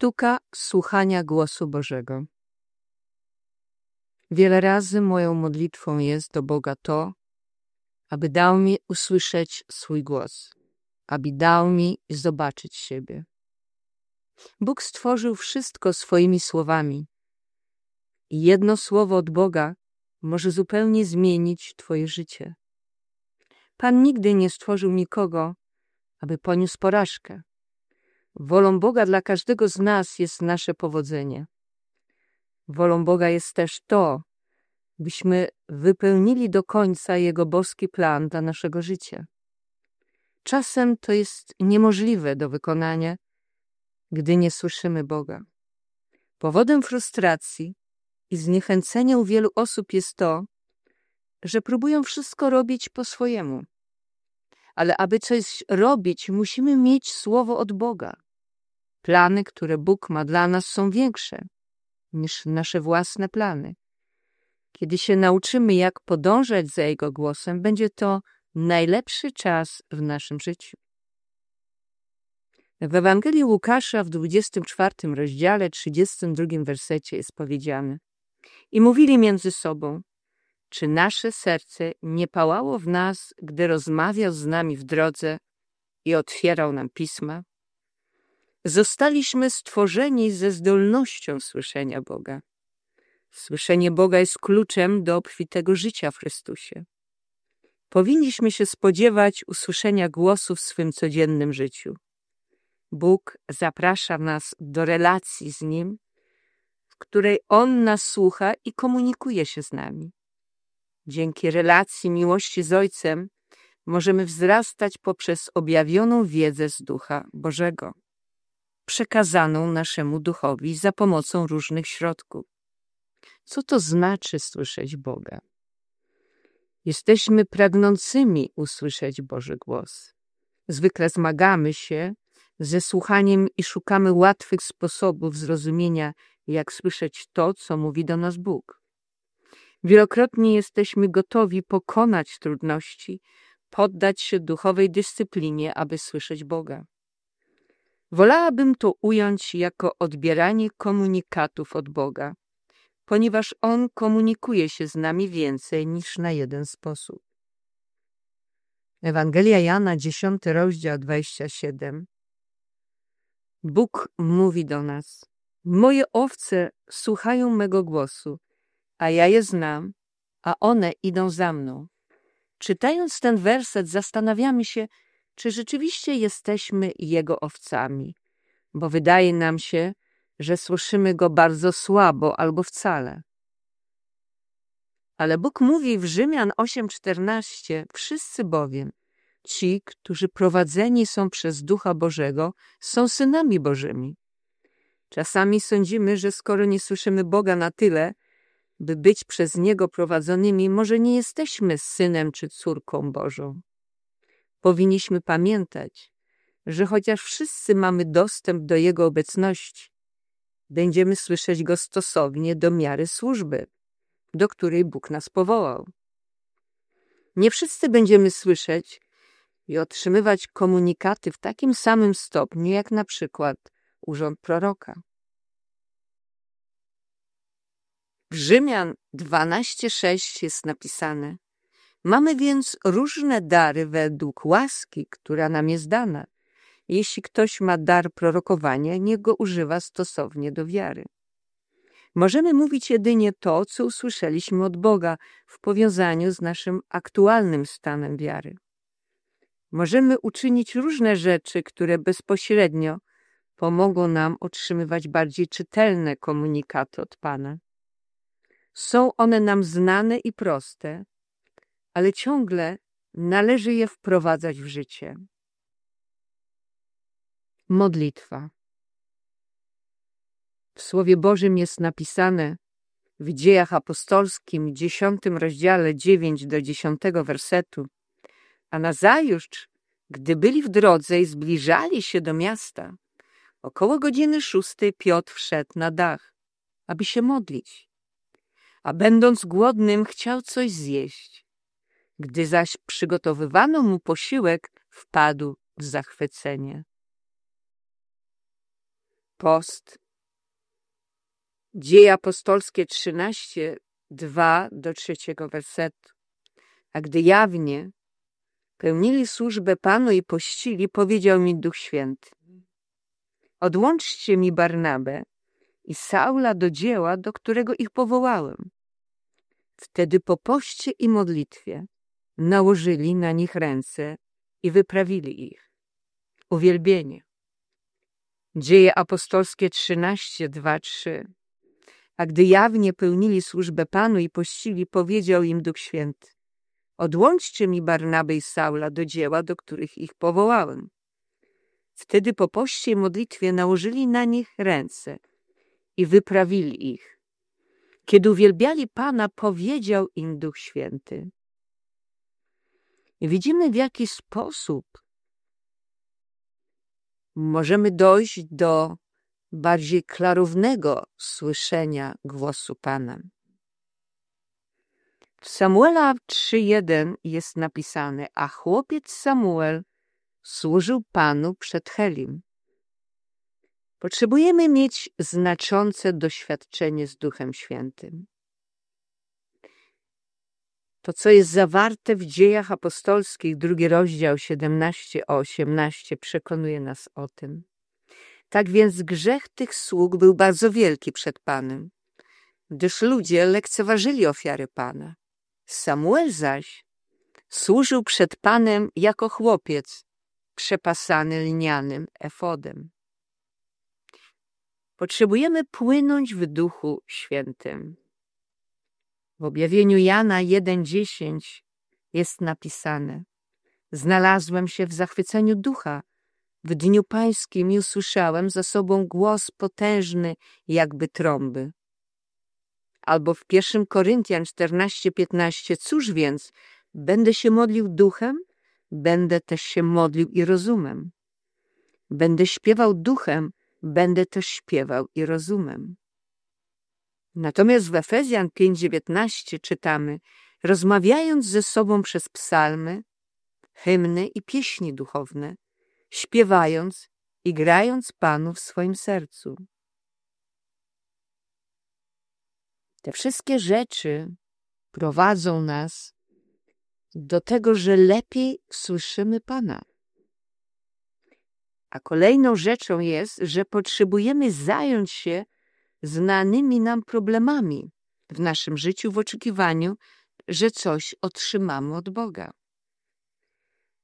Sztuka słuchania głosu Bożego. Wiele razy moją modlitwą jest do Boga to, aby dał mi usłyszeć swój głos, aby dał mi zobaczyć siebie. Bóg stworzył wszystko swoimi słowami. I jedno słowo od Boga może zupełnie zmienić Twoje życie. Pan nigdy nie stworzył nikogo, aby poniósł porażkę. Wolą Boga dla każdego z nas jest nasze powodzenie. Wolą Boga jest też to, byśmy wypełnili do końca Jego boski plan dla naszego życia. Czasem to jest niemożliwe do wykonania, gdy nie słyszymy Boga. Powodem frustracji i zniechęcenia u wielu osób jest to, że próbują wszystko robić po swojemu. Ale aby coś robić, musimy mieć słowo od Boga. Plany, które Bóg ma dla nas, są większe niż nasze własne plany. Kiedy się nauczymy, jak podążać za Jego głosem, będzie to najlepszy czas w naszym życiu. W Ewangelii Łukasza w 24 rozdziale, 32 wersecie jest powiedziane I mówili między sobą, czy nasze serce nie pałało w nas, gdy rozmawiał z nami w drodze i otwierał nam pisma? Zostaliśmy stworzeni ze zdolnością słyszenia Boga. Słyszenie Boga jest kluczem do obfitego życia w Chrystusie. Powinniśmy się spodziewać usłyszenia głosu w swym codziennym życiu. Bóg zaprasza nas do relacji z Nim, w której On nas słucha i komunikuje się z nami. Dzięki relacji miłości z Ojcem możemy wzrastać poprzez objawioną wiedzę z Ducha Bożego przekazaną naszemu duchowi za pomocą różnych środków. Co to znaczy słyszeć Boga? Jesteśmy pragnącymi usłyszeć Boży głos. Zwykle zmagamy się ze słuchaniem i szukamy łatwych sposobów zrozumienia, jak słyszeć to, co mówi do nas Bóg. Wielokrotnie jesteśmy gotowi pokonać trudności, poddać się duchowej dyscyplinie, aby słyszeć Boga. Wolałabym to ująć jako odbieranie komunikatów od Boga, ponieważ On komunikuje się z nami więcej niż na jeden sposób. Ewangelia Jana, 10 rozdział 27. Bóg mówi do nas: Moje owce słuchają mego głosu, a ja je znam, a one idą za mną. Czytając ten werset, zastanawiamy się, czy rzeczywiście jesteśmy Jego owcami, bo wydaje nam się, że słyszymy Go bardzo słabo albo wcale. Ale Bóg mówi w Rzymian 8:14: Wszyscy bowiem, ci, którzy prowadzeni są przez Ducha Bożego, są synami Bożymi. Czasami sądzimy, że skoro nie słyszymy Boga na tyle, by być przez Niego prowadzonymi, może nie jesteśmy synem czy córką Bożą. Powinniśmy pamiętać, że chociaż wszyscy mamy dostęp do Jego obecności, będziemy słyszeć Go stosownie do miary służby, do której Bóg nas powołał. Nie wszyscy będziemy słyszeć i otrzymywać komunikaty w takim samym stopniu, jak na przykład urząd proroka. W Rzymian 12:6 jest napisane: Mamy więc różne dary według łaski, która nam jest dana. Jeśli ktoś ma dar prorokowania, niech go używa stosownie do wiary. Możemy mówić jedynie to, co usłyszeliśmy od Boga w powiązaniu z naszym aktualnym stanem wiary. Możemy uczynić różne rzeczy, które bezpośrednio pomogą nam otrzymywać bardziej czytelne komunikaty od Pana. Są one nam znane i proste, ale ciągle należy je wprowadzać w życie. Modlitwa. W Słowie Bożym jest napisane w Dziejach Apostolskim, dziesiątym rozdziale, dziewięć do dziesiątego wersetu, a nazajutrz, gdy byli w drodze i zbliżali się do miasta, około godziny szóstej Piotr wszedł na dach, aby się modlić. A będąc głodnym, chciał coś zjeść. Gdy zaś przygotowywano mu posiłek, wpadł w zachwycenie. post. Dzieje apostolskie 13, 2 do trzeciego wersetu. A gdy jawnie pełnili służbę Panu i pościli, powiedział mi Duch Święty. Odłączcie mi Barnabę i Saula do dzieła, do którego ich powołałem. Wtedy po poście i modlitwie nałożyli na nich ręce i wyprawili ich. Uwielbienie. Dzieje apostolskie 13, 2, 3. A gdy jawnie pełnili służbę Panu i pościli, powiedział im Duch Święty. Odłączcie mi Barnabę i Saula do dzieła, do których ich powołałem. Wtedy po poście i modlitwie nałożyli na nich ręce i wyprawili ich. Kiedy uwielbiali Pana, powiedział im Duch Święty. Widzimy, w jaki sposób możemy dojść do bardziej klarownego słyszenia głosu Pana. W Samuela 3.1 jest napisane, a chłopiec Samuel służył Panu przed Helim. Potrzebujemy mieć znaczące doświadczenie z Duchem Świętym. To, co jest zawarte w dziejach apostolskich, drugi rozdział 17-18, przekonuje nas o tym. Tak więc grzech tych sług był bardzo wielki przed Panem, gdyż ludzie lekceważyli ofiary Pana. Samuel zaś służył przed Panem jako chłopiec przepasany lnianym efodem. Potrzebujemy płynąć w Duchu Świętym. W objawieniu Jana 1:10 jest napisane: Znalazłem się w zachwyceniu ducha. W dniu pańskim i usłyszałem za sobą głos potężny, jakby trąby. Albo w 1 Koryntian 14:15 Cóż więc, będę się modlił duchem, będę też się modlił i rozumem. Będę śpiewał duchem, będę też śpiewał i rozumem. Natomiast w Efezjan 5:19 czytamy: rozmawiając ze sobą przez psalmy, hymny i pieśni duchowne, śpiewając i grając Panu w swoim sercu. Te wszystkie rzeczy prowadzą nas do tego, że lepiej słyszymy Pana. A kolejną rzeczą jest, że potrzebujemy zająć się znanymi nam problemami w naszym życiu w oczekiwaniu, że coś otrzymamy od Boga.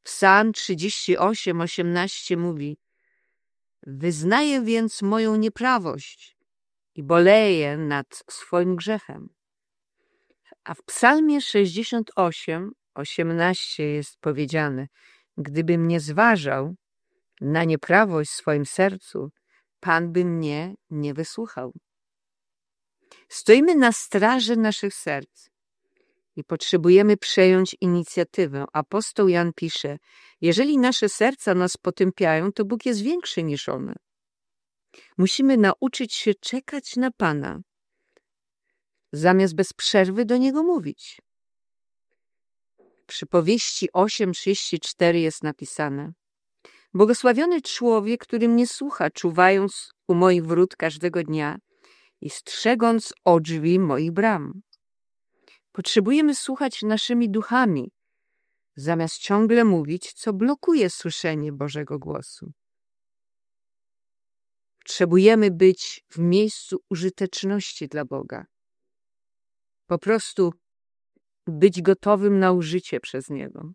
Psalm 38, 18 mówi Wyznaję więc moją nieprawość i boleję nad swoim grzechem. A w psalmie 68, 18 jest powiedziane Gdybym nie zważał na nieprawość w swoim sercu, Pan by mnie nie wysłuchał. Stoimy na straży naszych serc i potrzebujemy przejąć inicjatywę. Apostoł Jan pisze, jeżeli nasze serca nas potępiają, to Bóg jest większy niż one. Musimy nauczyć się czekać na Pana, zamiast bez przerwy do Niego mówić. W przypowieści 8:34 jest napisane Błogosławiony człowiek, który mnie słucha, czuwając u moich wrót każdego dnia i strzegąc o drzwi moich bram. Potrzebujemy słuchać naszymi duchami, zamiast ciągle mówić, co blokuje słyszenie Bożego głosu. Potrzebujemy być w miejscu użyteczności dla Boga. Po prostu być gotowym na użycie przez Niego.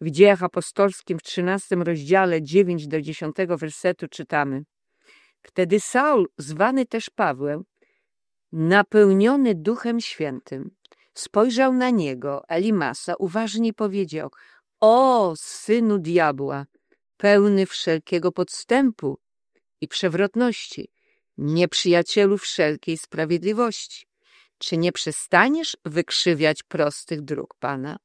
W dziejach apostolskim w 13 rozdziale 9 do 10 wersetu czytamy Wtedy Saul, zwany też Pawłem, napełniony Duchem Świętym, spojrzał na niego, Elimasa, uważnie powiedział O, synu diabła, pełny wszelkiego podstępu i przewrotności, nieprzyjacielu wszelkiej sprawiedliwości. Czy nie przestaniesz wykrzywiać prostych dróg Pana?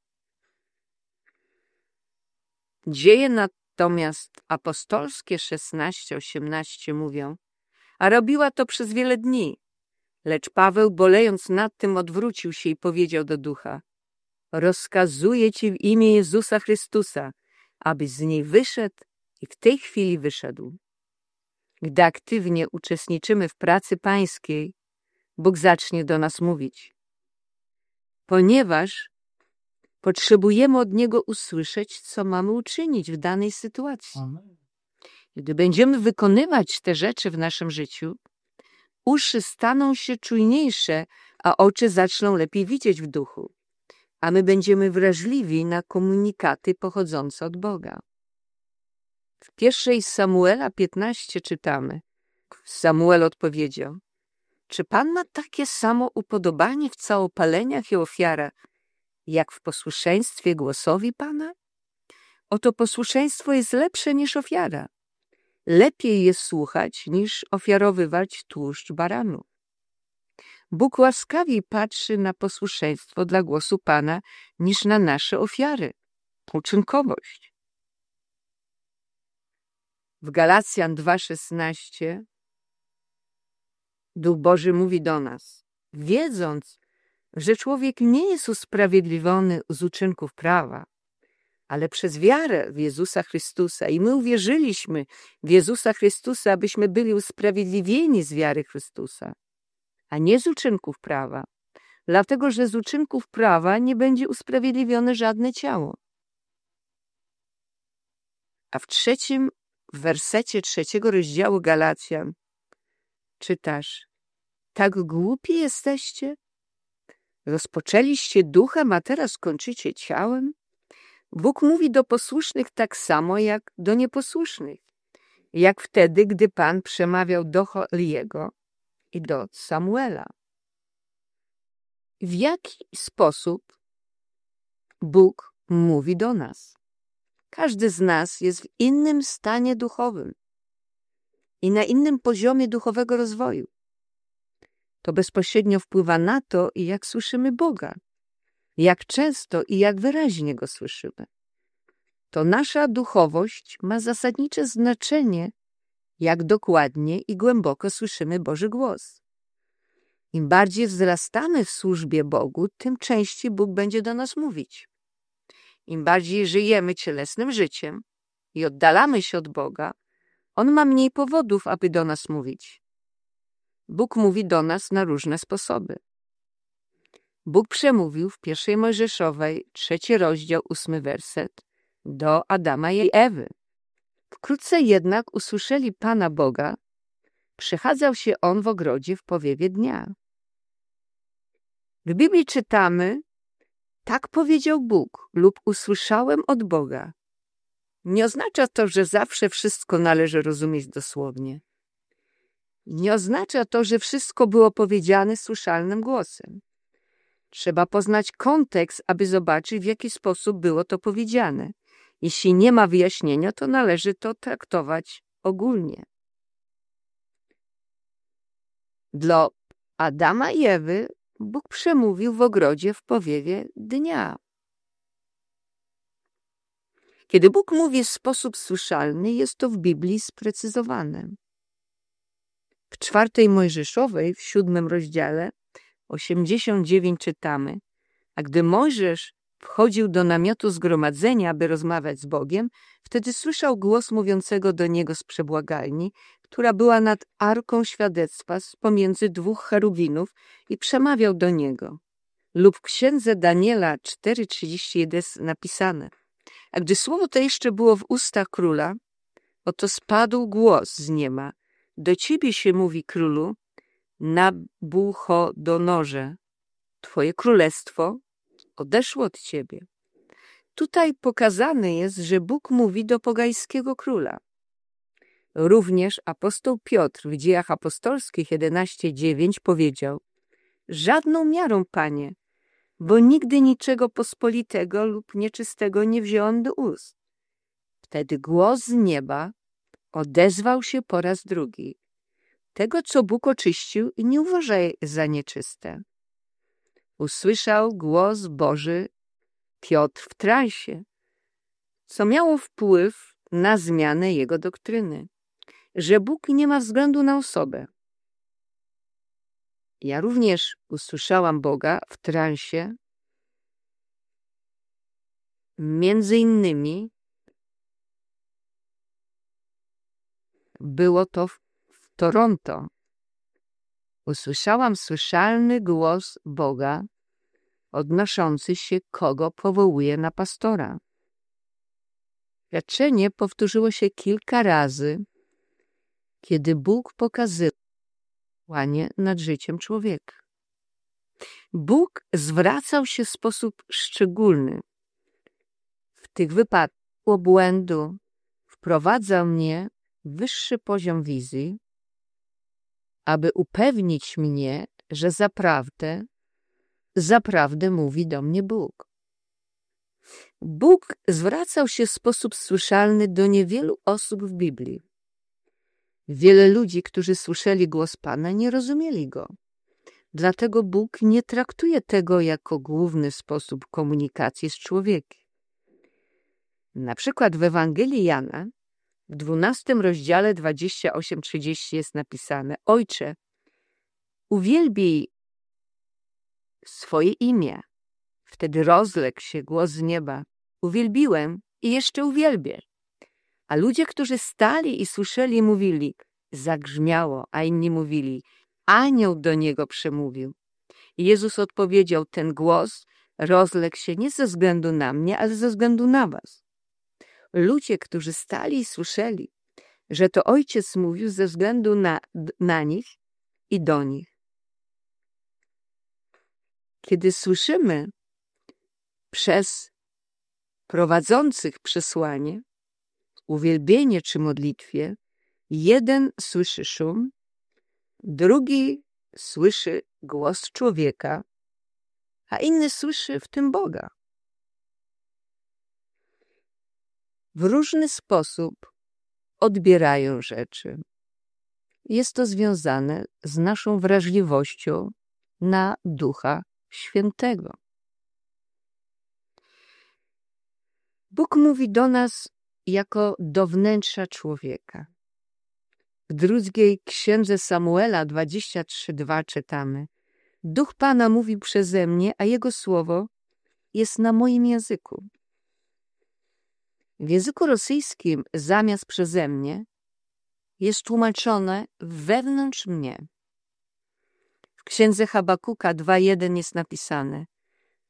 Dzieje natomiast apostolskie 16-18 mówią, a robiła to przez wiele dni. Lecz Paweł, bolejąc nad tym, odwrócił się i powiedział do ducha, rozkazuję ci w imię Jezusa Chrystusa, abyś z niej wyszedł i w tej chwili wyszedł. Gdy aktywnie uczestniczymy w pracy pańskiej, Bóg zacznie do nas mówić. Ponieważ potrzebujemy od Niego usłyszeć, co mamy uczynić w danej sytuacji. Gdy będziemy wykonywać te rzeczy w naszym życiu, uszy staną się czujniejsze, a oczy zaczną lepiej widzieć w duchu, a my będziemy wrażliwi na komunikaty pochodzące od Boga. W pierwszej Samuela 15 czytamy. Samuel odpowiedział, czy Pan ma takie samo upodobanie w całopaleniach i ofiarach, jak w posłuszeństwie głosowi Pana? Oto posłuszeństwo jest lepsze niż ofiara. Lepiej jest słuchać, niż ofiarowywać tłuszcz baranów. Bóg łaskawiej patrzy na posłuszeństwo dla głosu Pana niż na nasze ofiary, uczynkowość. W Galacjan 2,16 Duch Boży mówi do nas, wiedząc, że człowiek nie jest usprawiedliwiony z uczynków prawa, ale przez wiarę w Jezusa Chrystusa i my uwierzyliśmy w Jezusa Chrystusa, abyśmy byli usprawiedliwieni z wiary Chrystusa, a nie z uczynków prawa, dlatego że z uczynków prawa nie będzie usprawiedliwione żadne ciało. A w trzecim w wersecie trzeciego rozdziału Galacjan czytasz: Tak głupi jesteście? Rozpoczęliście duchem, a teraz kończycie ciałem? Bóg mówi do posłusznych tak samo jak do nieposłusznych, jak wtedy, gdy Pan przemawiał do Holiego i do Samuela. W jaki sposób Bóg mówi do nas? Każdy z nas jest w innym stanie duchowym i na innym poziomie duchowego rozwoju. To bezpośrednio wpływa na to, jak słyszymy Boga, jak często i jak wyraźnie Go słyszymy. To nasza duchowość ma zasadnicze znaczenie, jak dokładnie i głęboko słyszymy Boży głos. Im bardziej wzrastamy w służbie Bogu, tym częściej Bóg będzie do nas mówić. Im bardziej żyjemy cielesnym życiem i oddalamy się od Boga, On ma mniej powodów, aby do nas mówić. Bóg mówi do nas na różne sposoby. Bóg przemówił w pierwszej Mojżeszowej, trzeci rozdział, ósmy werset, do Adama i Ewy. Wkrótce jednak usłyszeli Pana Boga, przechadzał się on w ogrodzie w powiewie dnia. W Biblii czytamy, tak powiedział Bóg lub usłyszałem od Boga. Nie oznacza to, że zawsze wszystko należy rozumieć dosłownie. Nie oznacza to, że wszystko było powiedziane słyszalnym głosem. Trzeba poznać kontekst, aby zobaczyć, w jaki sposób było to powiedziane. Jeśli nie ma wyjaśnienia, to należy to traktować ogólnie. Dla Adama i Ewy Bóg przemówił w ogrodzie w powiewie dnia. Kiedy Bóg mówi w sposób słyszalny, jest to w Biblii sprecyzowane. W czwartej Mojżeszowej, w siódmym rozdziale, 89 czytamy, a gdy Mojżesz wchodził do namiotu zgromadzenia, aby rozmawiać z Bogiem, wtedy słyszał głos mówiącego do niego z przebłagalni, która była nad arką świadectwa z pomiędzy dwóch cherubinów i przemawiał do niego. Lub w księdze Daniela 4,31 jest napisane. A gdy słowo to jeszcze było w ustach króla, oto spadł głos z nieba. Do ciebie się mówi, królu, Nabuchodonorze, twoje królestwo odeszło od ciebie. Tutaj pokazane jest, że Bóg mówi do pogańskiego króla. Również apostoł Piotr w dziejach apostolskich 11:9 powiedział: Żadną miarą, panie, bo nigdy niczego pospolitego lub nieczystego nie wziąłem do ust. Wtedy głos z nieba odezwał się po raz drugi. Tego, co Bóg oczyścił, nie uważaj za nieczyste. Usłyszał głos Boży Piotr w transie, co miało wpływ na zmianę jego doktryny, że Bóg nie ma względu na osobę. Ja również usłyszałam Boga w transie, między innymi było to Toronto, usłyszałam słyszalny głos Boga odnoszący się, kogo powołuje na pastora. Świadczenie powtórzyło się kilka razy, kiedy Bóg pokazywał łanie nad życiem człowieka. Bóg zwracał się w sposób szczególny. W tych wypadkach błędu wprowadzał mnie w wyższy poziom wizji, aby upewnić mnie, że zaprawdę, zaprawdę mówi do mnie Bóg. Bóg zwracał się w sposób słyszalny do niewielu osób w Biblii. Wiele ludzi, którzy słyszeli głos Pana, nie rozumieli go. Dlatego Bóg nie traktuje tego jako główny sposób komunikacji z człowiekiem. Na przykład w Ewangelii Jana w dwunastym rozdziale 28-30 jest napisane Ojcze, uwielbij swoje imię. Wtedy rozległ się głos z nieba. Uwielbiłem i jeszcze uwielbię. A ludzie, którzy stali i słyszeli, mówili, zagrzmiało, a inni mówili, anioł do niego przemówił. I Jezus odpowiedział, ten głos rozległ się nie ze względu na mnie, ale ze względu na was. Ludzie, którzy stali i słyszeli, że to ojciec mówił ze względu na, na nich i do nich. Kiedy słyszymy przez prowadzących przesłanie, uwielbienie czy modlitwie, jeden słyszy szum, drugi słyszy głos człowieka, a inny słyszy w tym Boga. W różny sposób odbierają rzeczy. Jest to związane z naszą wrażliwością na Ducha Świętego. Bóg mówi do nas jako do wnętrza człowieka. W drugiej księdze Samuela 23:2 czytamy: Duch Pana mówi przeze mnie, a jego słowo jest na moim języku. W języku rosyjskim zamiast przeze mnie jest tłumaczone wewnątrz mnie. W księdze Habakuka 2:1 jest napisane: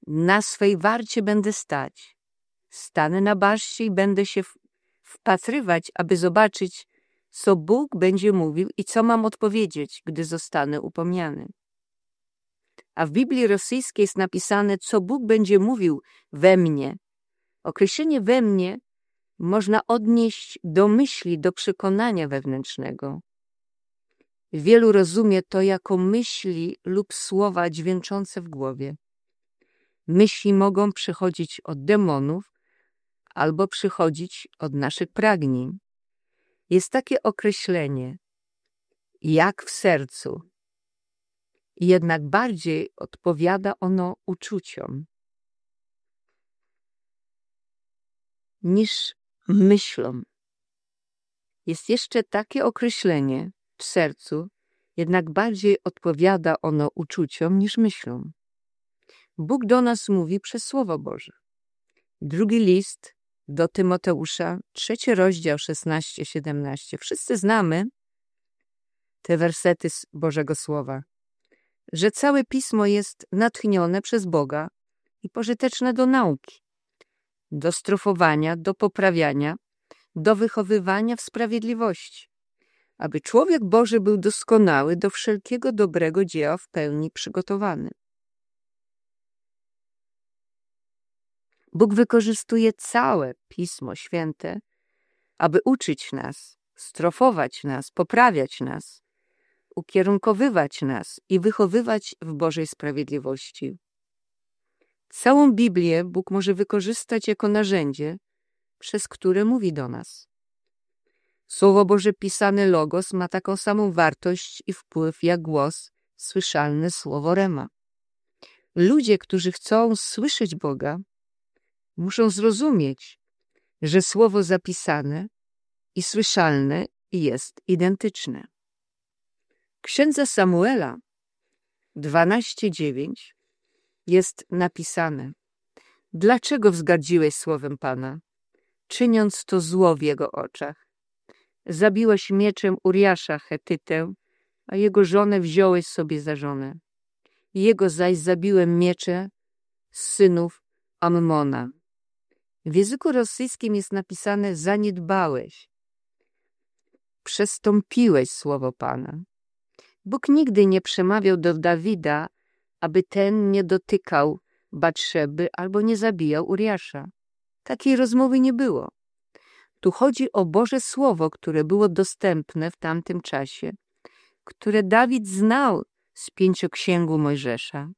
Na swej warcie będę stać. Stanę na baszcie i będę się wpatrywać, aby zobaczyć, co Bóg będzie mówił i co mam odpowiedzieć, gdy zostanę upomniany. A w Biblii rosyjskiej jest napisane, co Bóg będzie mówił we mnie. Określenie we mnie można odnieść do myśli, do przekonania wewnętrznego. Wielu rozumie to jako myśli lub słowa dźwięczące w głowie. Myśli mogą przychodzić od demonów albo przychodzić od naszych pragnień. Jest takie określenie, jak w sercu, jednak bardziej odpowiada ono uczuciom niż myślom. Jest jeszcze takie określenie w sercu, jednak bardziej odpowiada ono uczuciom niż myślom. Bóg do nas mówi przez Słowo Boże. Drugi list do Tymoteusza, trzeci rozdział 16-17. Wszyscy znamy te wersety z Bożego Słowa, że całe Pismo jest natchnione przez Boga i pożyteczne do nauki, do strofowania, do poprawiania, do wychowywania w sprawiedliwości, aby człowiek Boży był doskonały, do wszelkiego dobrego dzieła w pełni przygotowany. Bóg wykorzystuje całe Pismo Święte, aby uczyć nas, strofować nas, poprawiać nas, ukierunkowywać nas i wychowywać w Bożej sprawiedliwości. Całą Biblię Bóg może wykorzystać jako narzędzie, przez które mówi do nas. Słowo Boże pisane Logos ma taką samą wartość i wpływ jak głos, słyszalne słowo Rema. Ludzie, którzy chcą słyszeć Boga, muszą zrozumieć, że słowo zapisane i słyszalne jest identyczne. Księdza Samuela 12:9 jest napisane: Dlaczego wzgardziłeś słowem Pana, czyniąc to zło w jego oczach? zabiłeś mieczem Uriasza Hetytę, a jego żonę wziąłeś sobie za żonę. Jego zaś zabiłem miecze synów Ammona. W języku rosyjskim jest napisane zaniedbałeś. Przestąpiłeś słowo Pana. Bóg nigdy nie przemawiał do Dawida, aby ten nie dotykał Batrzeby albo nie zabijał Uriasza. Takiej rozmowy nie było. Tu chodzi o Boże Słowo, które było dostępne w tamtym czasie, które Dawid znał z pięcioksięgu Mojżesza.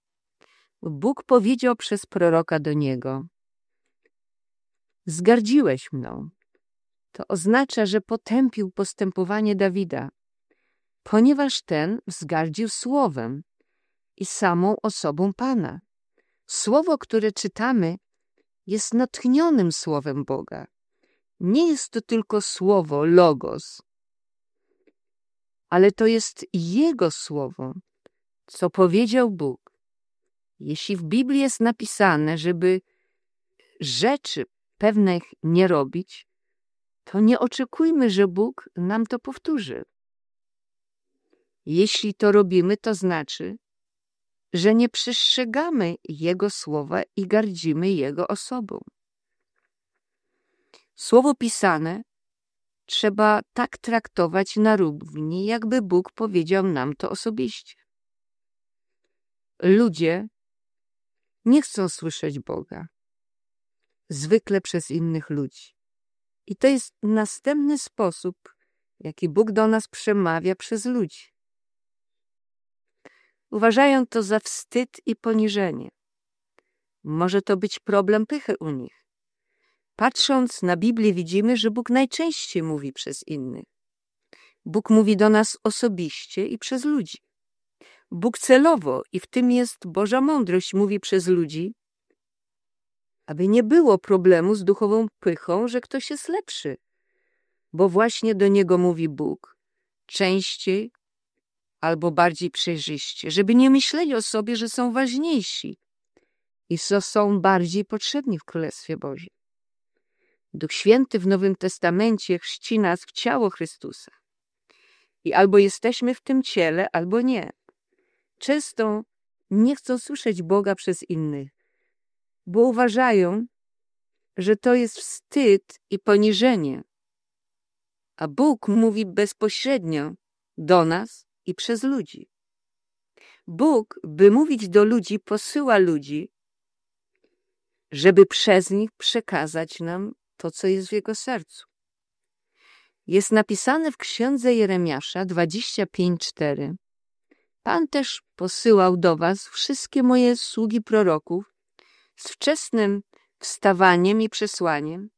Bóg powiedział przez proroka do niego: Zgardziłeś mną. To oznacza, że potępił postępowanie Dawida, ponieważ ten wzgardził słowem i samą osobą Pana. Słowo, które czytamy, jest natchnionym słowem Boga. Nie jest to tylko słowo, logos, ale to jest Jego słowo, co powiedział Bóg. Jeśli w Biblii jest napisane, żeby rzeczy pewnych nie robić, to nie oczekujmy, że Bóg nam to powtórzy. Jeśli to robimy, to znaczy, że nie przestrzegamy Jego słowa i gardzimy Jego osobą. Słowo pisane trzeba tak traktować na równi, jakby Bóg powiedział nam to osobiście. Ludzie nie chcą słyszeć Boga, zwykle przez innych ludzi. I to jest następny sposób, jaki Bóg do nas przemawia przez ludzi. Uważają to za wstyd i poniżenie. Może to być problem pychy u nich. Patrząc na Biblię widzimy, że Bóg najczęściej mówi przez innych. Bóg mówi do nas osobiście i przez ludzi. Bóg celowo, i w tym jest Boża mądrość, mówi przez ludzi, aby nie było problemu z duchową pychą, że ktoś jest lepszy, bo właśnie do niego mówi Bóg, częściej albo bardziej przejrzyście, żeby nie myśleli o sobie, że są ważniejsi i co są bardziej potrzebni w Królestwie Bożym. Duch Święty w Nowym Testamencie chrzci nas w ciało Chrystusa. I albo jesteśmy w tym ciele, albo nie. Często nie chcą słyszeć Boga przez innych, bo uważają, że to jest wstyd i poniżenie. A Bóg mówi bezpośrednio do nas i przez ludzi. Bóg, by mówić do ludzi, posyła ludzi, żeby przez nich przekazać nam to, co jest w jego sercu. Jest napisane w księdze Jeremiasza 25:4. Pan też posyłał do was wszystkie moje sługi proroków z wczesnym wstawaniem i przesłaniem,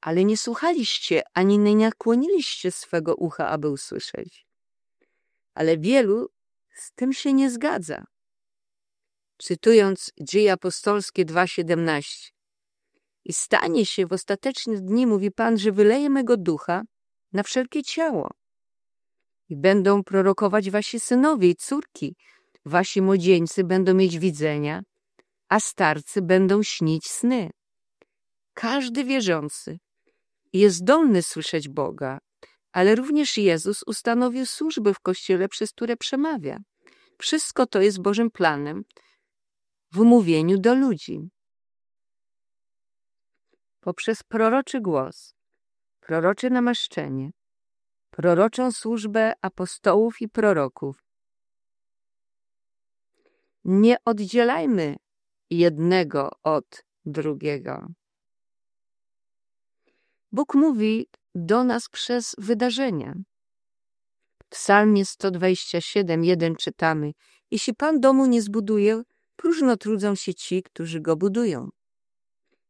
ale nie słuchaliście ani nie nakłoniliście swego ucha, aby usłyszeć. Ale wielu z tym się nie zgadza. Cytując Dzieje Apostolskie 2,17 I stanie się w ostatecznych dni, mówi Pan, że wyleje mego ducha na wszelkie ciało. I będą prorokować wasi synowie i córki, wasi młodzieńcy będą mieć widzenia, a starcy będą śnić sny. Każdy wierzący jest zdolny słyszeć Boga, ale również Jezus ustanowił służby w Kościele, przez które przemawia. Wszystko to jest Bożym planem w mówieniu do ludzi. Poprzez proroczy głos, prorocze namaszczenie, proroczą służbę apostołów i proroków. Nie oddzielajmy jednego od drugiego. Bóg mówi do nas przez wydarzenia. W psalmie 127, czytamy Jeśli Pan domu nie zbuduje, próżno trudzą się ci, którzy go budują.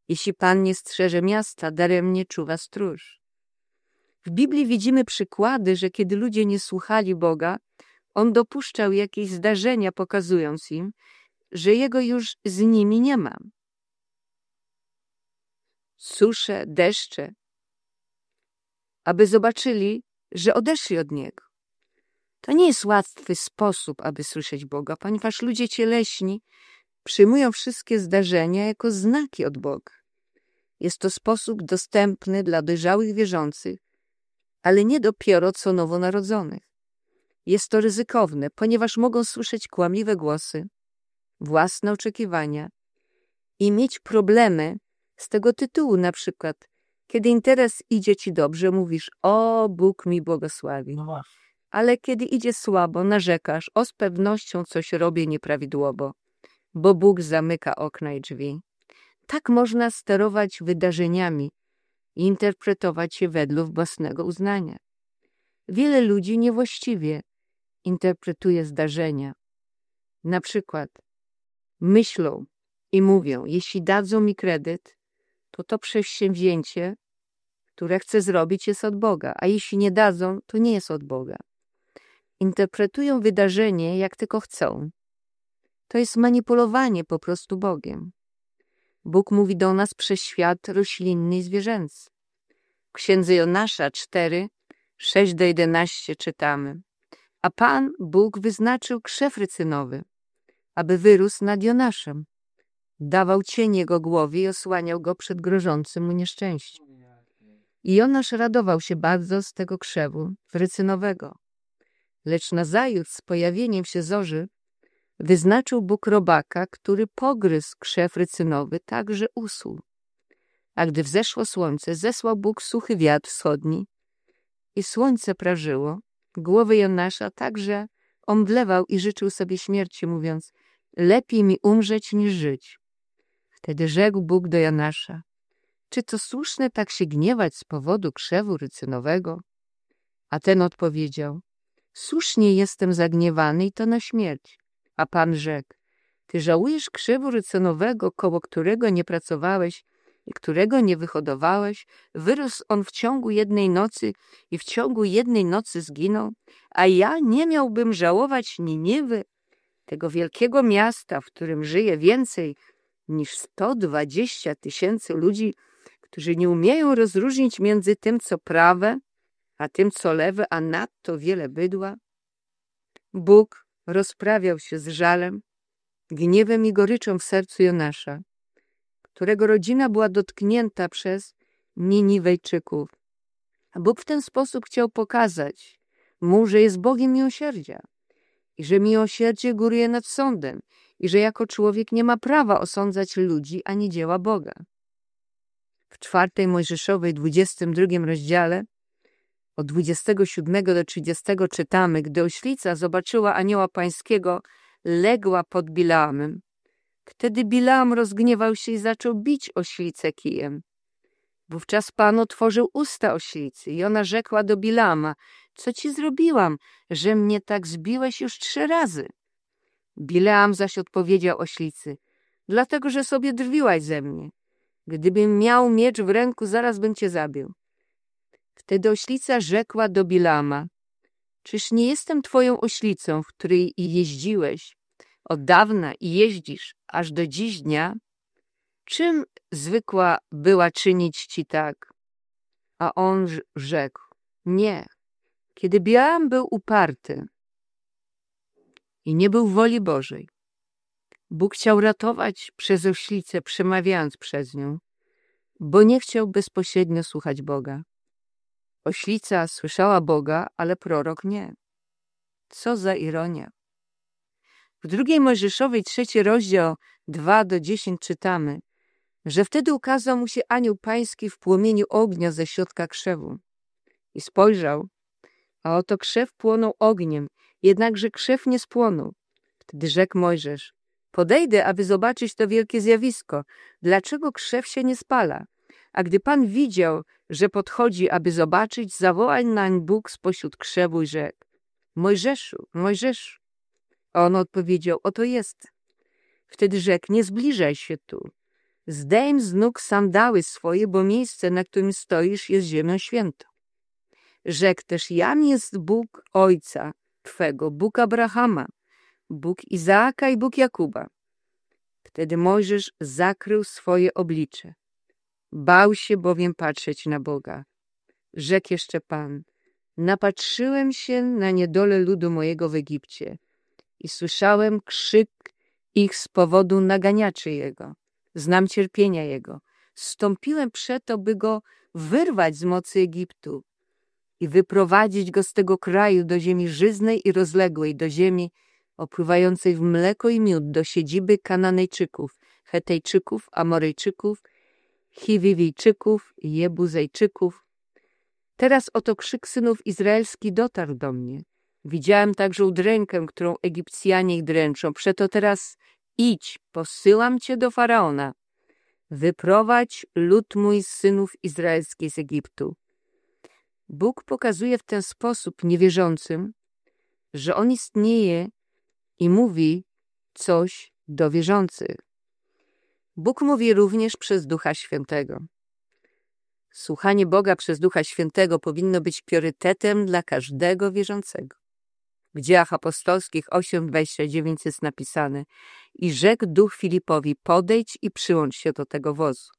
Jeśli Pan nie strzeże miasta, daremnie czuwa stróż. W Biblii widzimy przykłady, że kiedy ludzie nie słuchali Boga, On dopuszczał jakieś zdarzenia, pokazując im, że Jego już z nimi nie ma. Susze, deszcze, aby zobaczyli, że odeszli od Niego. To nie jest łatwy sposób, aby słyszeć Boga, ponieważ ludzie cieleśni przyjmują wszystkie zdarzenia jako znaki od Boga. Jest to sposób dostępny dla dojrzałych wierzących, ale nie dopiero co nowonarodzonych. Jest to ryzykowne, ponieważ mogą słyszeć kłamliwe głosy, własne oczekiwania i mieć problemy z tego tytułu, na przykład, kiedy interes idzie ci dobrze, mówisz, o, Bóg mi błogosławi. No Ale kiedy idzie słabo, narzekasz, o, z pewnością coś robię nieprawidłowo, bo Bóg zamyka okna i drzwi. Tak można sterować wydarzeniami i interpretować je według własnego uznania. Wiele ludzi niewłaściwie interpretuje zdarzenia. Na przykład myślą i mówią, jeśli dadzą mi kredyt, to to przedsięwzięcie, które chcę zrobić, jest od Boga, a jeśli nie dadzą, to nie jest od Boga. Interpretują wydarzenie, jak tylko chcą. To jest manipulowanie po prostu Bogiem. Bóg mówi do nas przez świat roślinny i zwierzęcy. W księdze Jonasza 4, 6 do 11 czytamy. A Pan Bóg wyznaczył krzew rycynowy, aby wyrósł nad Jonaszem. Dawał cień jego głowie i osłaniał go przed grożącym mu nieszczęściem. I Jonasz radował się bardzo z tego krzewu rycynowego. Lecz nazajutrz z pojawieniem się zorzy wyznaczył Bóg robaka, który pogryzł krzew rycynowy, tak że usłł. A gdy wzeszło słońce, zesłał Bóg suchy wiatr wschodni i słońce prażyło głowy Jonasza tak, że omdlewał i życzył sobie śmierci, mówiąc lepiej mi umrzeć niż żyć. Wtedy rzekł Bóg do Jonasza czy to słuszne tak się gniewać z powodu krzewu rycynowego? A ten odpowiedział słusznie jestem zagniewany i to na śmierć. A Pan rzekł ty żałujesz krzewu rycynowego, koło którego nie pracowałeś i którego nie wyhodowałeś, wyrósł on w ciągu jednej nocy i w ciągu jednej nocy zginął, a ja nie miałbym żałować Niniwy, tego wielkiego miasta, w którym żyje więcej niż 120 tysięcy ludzi, którzy nie umieją rozróżnić między tym, co prawe, a tym, co lewe, a nadto wiele bydła. Bóg rozprawiał się z żalem, gniewem i goryczą w sercu Jonasza którego rodzina była dotknięta przez Niniwejczyków. Bóg w ten sposób chciał pokazać mu, że jest Bogiem miłosierdzia i że miłosierdzie góruje nad sądem i że jako człowiek nie ma prawa osądzać ludzi ani dzieła Boga. W czwartej Mojżeszowej, 22 rozdziale, od 27 do 30 czytamy, gdy oślica zobaczyła anioła pańskiego, legła pod Bilaamem, Wtedy Bilam rozgniewał się i zaczął bić oślicę kijem. Wówczas Pan otworzył usta oślicy i ona rzekła do Bilama, co ci zrobiłam, że mnie tak zbiłeś już trzy razy? Bileam zaś odpowiedział oślicy, dlatego, że sobie drwiłaś ze mnie. Gdybym miał miecz w ręku, zaraz bym cię zabił. Wtedy oślica rzekła do Bilama, czyż nie jestem twoją oślicą, w której jeździłeś od dawna i jeździsz aż do dziś dnia, czym zwykła była czynić ci tak? A on rzekł, nie. Kiedy Białam był uparty i nie był woli Bożej, Bóg chciał ratować przez oślicę, przemawiając przez nią, bo nie chciał bezpośrednio słuchać Boga. Oślica słyszała Boga, ale prorok nie. Co za ironia. W drugiej Mojżeszowej, trzeci rozdział, 2 do 10 czytamy, że wtedy ukazał mu się anioł pański w płomieniu ognia ze środka krzewu. I spojrzał, a oto krzew płonął ogniem, jednakże krzew nie spłonął. Wtedy rzekł Mojżesz, podejdę, aby zobaczyć to wielkie zjawisko, dlaczego krzew się nie spala. A gdy Pan widział, że podchodzi, aby zobaczyć, zawołał nań Bóg spośród krzewu i rzekł, Mojżeszu, Mojżeszu. A on odpowiedział, oto jest. Wtedy rzekł, nie zbliżaj się tu. Zdejm z nóg sandały swoje, bo miejsce, na którym stoisz, jest ziemią świętą. Rzekł też, jam jest Bóg Ojca Twego, Bóg Abrahama, Bóg Izaaka i Bóg Jakuba. Wtedy Mojżesz zakrył swoje oblicze. Bał się bowiem patrzeć na Boga. Rzekł jeszcze Pan, napatrzyłem się na niedolę ludu mojego w Egipcie i słyszałem krzyk ich z powodu naganiaczy jego. Znam cierpienia jego. Stąpiłem przeto, by go wyrwać z mocy Egiptu i wyprowadzić go z tego kraju do ziemi żyznej i rozległej, do ziemi opływającej w mleko i miód, do siedziby Kananejczyków, Hetejczyków, Amorejczyków, Chiwiwijczyków i Jebuzejczyków. Teraz oto krzyk synów izraelskich dotarł do mnie. Widziałem także udrękę, którą Egipcjanie ich dręczą. Przeto teraz idź, posyłam cię do Faraona. Wyprowadź lud mój z synów izraelskich z Egiptu. Bóg pokazuje w ten sposób niewierzącym, że On istnieje i mówi coś do wierzących. Bóg mówi również przez Ducha Świętego. Słuchanie Boga przez Ducha Świętego powinno być priorytetem dla każdego wierzącego. W dziejach apostolskich 8:29 jest napisane i rzekł duch Filipowi, podejdź i przyłącz się do tego wozu.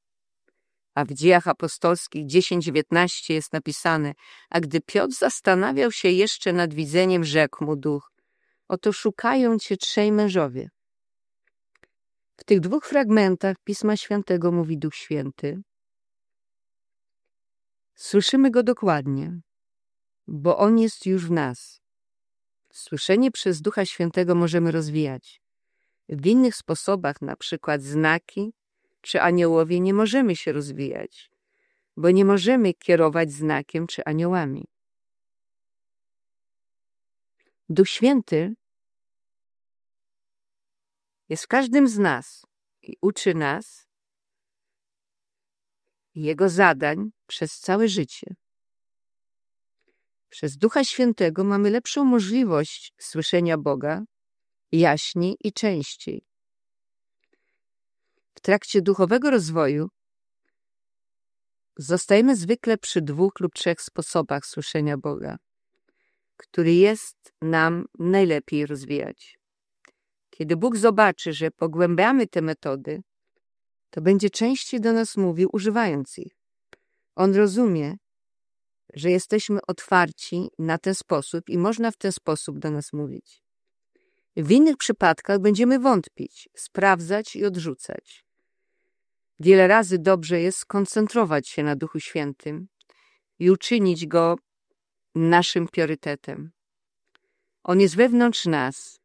A w dziejach apostolskich 10:19 jest napisane, a gdy Piotr zastanawiał się jeszcze nad widzeniem, rzekł mu duch, oto szukają cię trzej mężowie. W tych dwóch fragmentach Pisma Świętego mówi Duch Święty. Słyszymy go dokładnie, bo on jest już w nas. Słyszenie przez Ducha Świętego możemy rozwijać. W innych sposobach, na przykład znaki czy aniołowie, nie możemy się rozwijać, bo nie możemy kierować znakiem czy aniołami. Duch Święty jest w każdym z nas i uczy nas Jego zadań przez całe życie. Przez Ducha Świętego mamy lepszą możliwość słyszenia Boga jaśniej i częściej. Trakcie duchowego rozwoju zostajemy zwykle przy dwóch lub trzech sposobach słyszenia Boga, który jest nam najlepiej rozwijać. Kiedy Bóg zobaczy, że pogłębiamy te metody, to będzie częściej do nas mówił, używając ich. On rozumie, że jesteśmy otwarci na ten sposób i można w ten sposób do nas mówić. W innych przypadkach będziemy wątpić, sprawdzać i odrzucać. Wiele razy dobrze jest skoncentrować się na Duchu Świętym i uczynić go naszym priorytetem. On jest wewnątrz nas,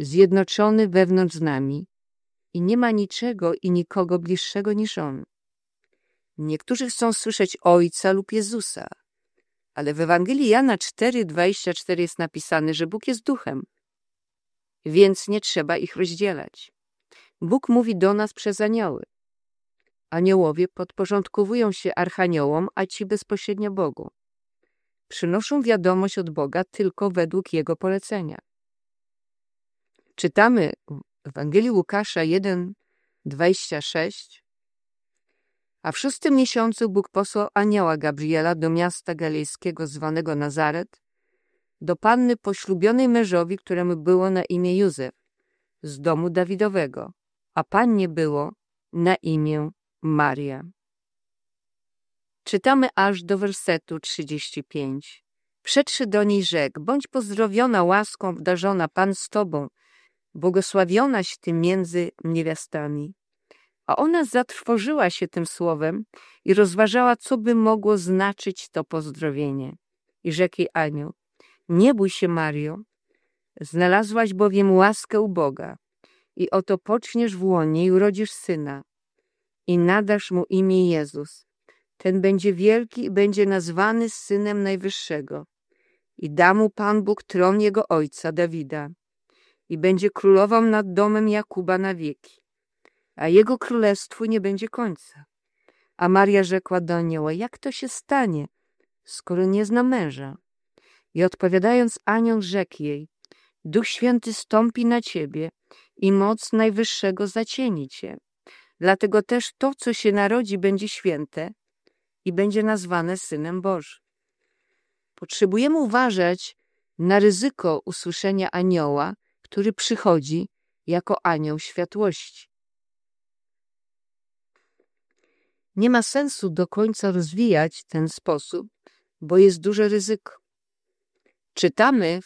zjednoczony wewnątrz nami i nie ma niczego i nikogo bliższego niż On. Niektórzy chcą słyszeć Ojca lub Jezusa, ale w Ewangelii Jana 4,24 jest napisane, że Bóg jest duchem, więc nie trzeba ich rozdzielać. Bóg mówi do nas przez anioły. Aniołowie podporządkowują się archaniołom, a ci bezpośrednio Bogu. Przynoszą wiadomość od Boga tylko według Jego polecenia. Czytamy w Ewangelii Łukasza 1,26 A w szóstym miesiącu Bóg posłał anioła Gabriela do miasta galejskiego zwanego Nazaret, do panny poślubionej mężowi, któremu było na imię Józef, z domu Dawidowego, a pannie było na imię Maria. Czytamy aż do wersetu 35. Przedszy do niej rzekł, bądź pozdrowiona łaską obdarzona Pan z Tobą, błogosławionaś Ty między niewiastami. A ona zatrwożyła się tym słowem i rozważała, co by mogło znaczyć to pozdrowienie. I rzekł jej anioł, nie bój się, Mario, znalazłaś bowiem łaskę u Boga i oto poczniesz w łonie i urodzisz syna i nadasz mu imię Jezus. Ten będzie wielki i będzie nazwany Synem Najwyższego i da mu Pan Bóg tron jego ojca Dawida i będzie królował nad domem Jakuba na wieki, a jego królestwu nie będzie końca. A Maria rzekła do anioła, jak to się stanie, skoro nie zna męża? I odpowiadając anioł rzekł jej, Duch Święty stąpi na ciebie i moc Najwyższego zacieni cię. Dlatego też to, co się narodzi, będzie święte i będzie nazwane Synem Bożym. Potrzebujemy uważać na ryzyko usłyszenia anioła, który przychodzi jako anioł światłości. Nie ma sensu do końca rozwijać ten sposób, bo jest duże ryzyko. Czytamy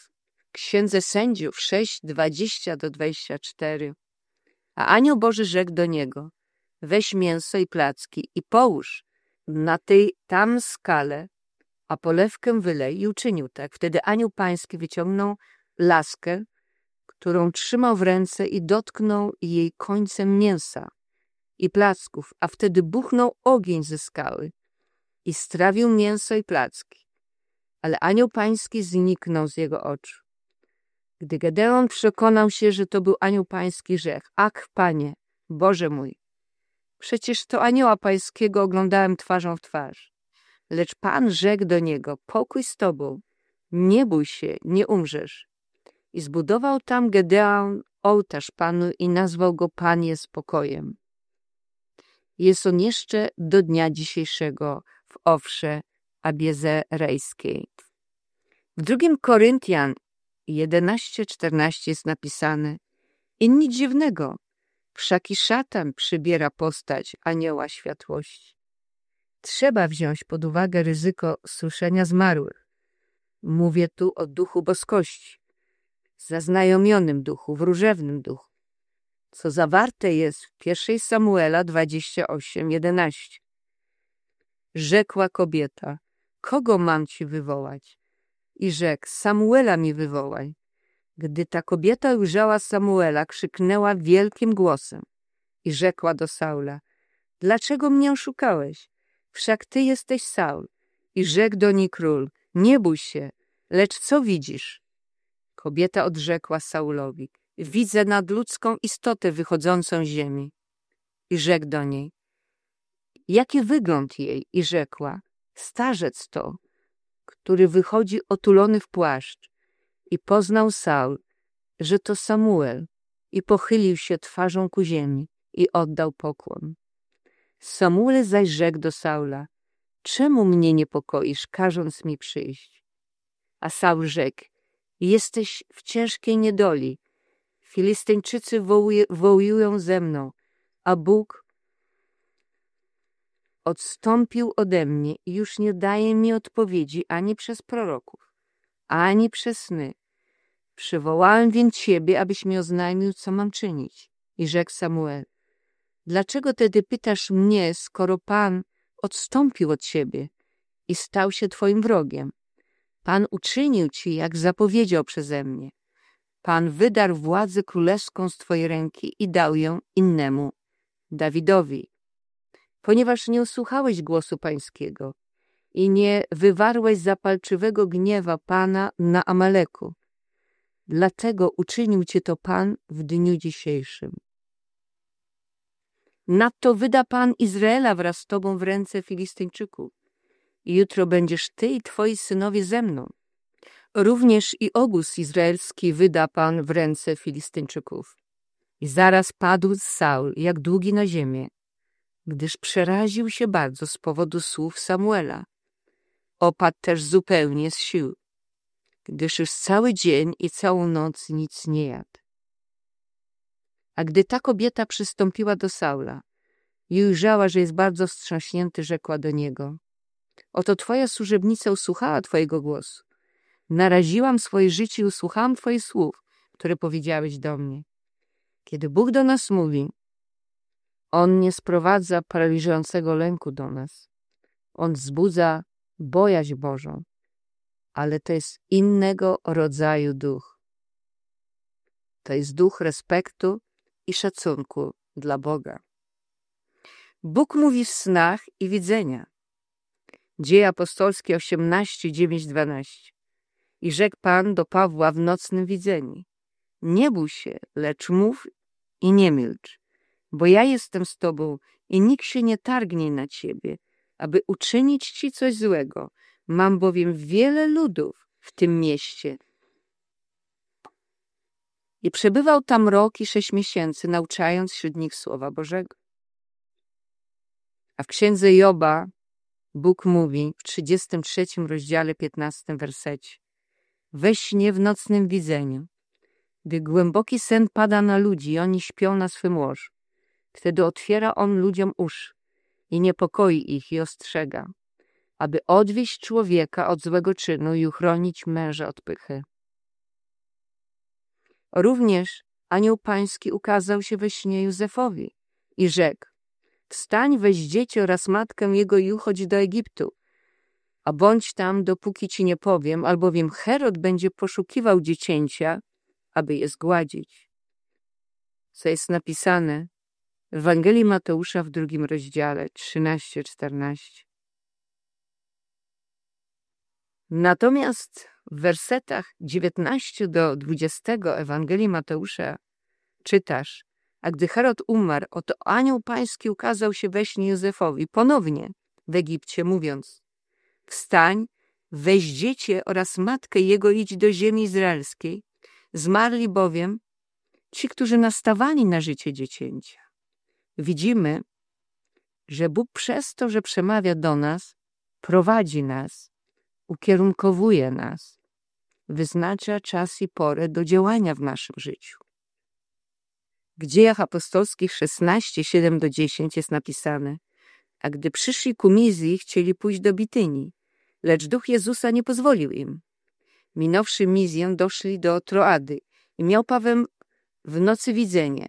Księdze Sędziów 6, 20 do 24. A anioł Boży rzekł do niego, weź mięso i placki i połóż na tej tam skale a polewkę wylej i uczynił tak. Wtedy anioł pański wyciągnął laskę, którą trzymał w ręce i dotknął jej końcem mięsa i placków, a wtedy buchnął ogień ze skały i strawił mięso i placki. Ale anioł pański zniknął z jego oczu. Gdy Gedeon przekonał się, że to był anioł pański, rzekł, ak, panie, Boże mój, przecież to anioła pańskiego oglądałem twarzą w twarz. Lecz Pan rzekł do niego, pokój z tobą, nie bój się, nie umrzesz. I zbudował tam Gedeon ołtarz Panu i nazwał go Pan jest pokojem. Jest on jeszcze do dnia dzisiejszego w Owsze Abiezerejskiej. W drugim Koryntian 11:14 jest napisane i nic dziwnego, wszak i szatan przybiera postać anioła światłości. Trzeba wziąć pod uwagę ryzyko suszenia zmarłych. Mówię tu o duchu boskości, zaznajomionym duchu, wróżewnym duchu, co zawarte jest w 1 Samuela 28:11. Rzekła kobieta, kogo mam ci wywołać? I rzekł, Samuela mi wywołaj. Gdy ta kobieta ujrzała Samuela, krzyknęła wielkim głosem i rzekła do Saula, dlaczego mnie oszukałeś? Wszak ty jesteś Saul. I rzekł do niej król, nie bój się, lecz co widzisz? Kobieta odrzekła Saulowi, widzę nadludzką istotę wychodzącą z ziemi. I rzekł do niej, jaki wygląd jej? I rzekła, starzec to, który wychodzi otulony w płaszcz. I poznał Saul, że to Samuel i pochylił się twarzą ku ziemi i oddał pokłon. Samuel zaś rzekł do Saula, czemu mnie niepokoisz, każąc mi przyjść? A Saul rzekł, jesteś w ciężkiej niedoli. Filistyńczycy wołują ze mną, a Bóg odstąpił ode mnie i już nie daje mi odpowiedzi ani przez proroków, ani przez sny. Przywołałem więc ciebie, abyś mi oznajmił, co mam czynić. I rzekł Samuel, dlaczego tedy pytasz mnie, skoro Pan odstąpił od ciebie i stał się twoim wrogiem? Pan uczynił ci, jak zapowiedział przeze mnie. Pan wydarł władzę królewską z twojej ręki i dał ją innemu, Dawidowi, ponieważ nie usłuchałeś głosu pańskiego i nie wywarłeś zapalczywego gniewa Pana na Amaleku. Dlatego uczynił cię to Pan w dniu dzisiejszym. Nadto wyda Pan Izraela wraz z tobą w ręce Filistyńczyków. Jutro będziesz ty i twoi synowie ze mną. Również i obóz izraelski wyda Pan w ręce Filistyńczyków. I zaraz padł Saul, jak długi na ziemię, gdyż przeraził się bardzo z powodu słów Samuela. Opadł też zupełnie z sił, gdyż już cały dzień i całą noc nic nie jadł. A gdy ta kobieta przystąpiła do Saula i ujrzała, że jest bardzo wstrząśnięty, rzekła do niego Oto twoja służebnica usłuchała twojego głosu. Naraziłam swoje życie i usłuchałam twoich słów, które powiedziałeś do mnie. Kiedy Bóg do nas mówi, on nie sprowadza paraliżującego lęku do nas. On wzbudza bojaźń Bożą, ale to jest innego rodzaju duch. To jest duch respektu i szacunku dla Boga. Bóg mówi w snach i widzenia. Dzieje apostolskie 18, 9, 12. I rzekł Pan do Pawła w nocnym widzeniu. Nie bój się, lecz mów i nie milcz bo ja jestem z tobą i nikt się nie targnie na ciebie, aby uczynić ci coś złego. Mam bowiem wiele ludów w tym mieście. I przebywał tam rok i sześć miesięcy, nauczając wśród nich Słowa Bożego. A w księdze Joba Bóg mówi w 33 rozdziale 15 wersecie We śnie w nocnym widzeniu, gdy głęboki sen pada na ludzi i oni śpią na swym łożu, Wtedy otwiera on ludziom uszy i niepokoi ich i ostrzega, aby odwieść człowieka od złego czynu i uchronić męża od pychy. Również anioł pański ukazał się we śnie Józefowi i rzekł, wstań, weź dziecię oraz matkę jego i uchodź do Egiptu, a bądź tam, dopóki ci nie powiem, albowiem Herod będzie poszukiwał dziecięcia, aby je zgładzić. Co jest napisane Ewangelii Mateusza w drugim rozdziale 13-14. Natomiast w wersetach 19 do 20 Ewangelii Mateusza czytasz, a gdy Herod umarł, oto anioł pański ukazał się we śnie Józefowi ponownie w Egipcie, mówiąc Wstań, weź dziecię oraz matkę jego idź do ziemi izraelskiej. Zmarli bowiem ci, którzy nastawali na życie dziecięcia. Widzimy, że Bóg przez to, że przemawia do nas, prowadzi nas, ukierunkowuje nas, wyznacza czas i porę do działania w naszym życiu. W dziejach apostolskich 16, 7 do 10 jest napisane a gdy przyszli ku Mizji, chcieli pójść do Bityni, lecz duch Jezusa nie pozwolił im. Minąwszy Mizję, doszli do Troady i miał Paweł w nocy widzenie.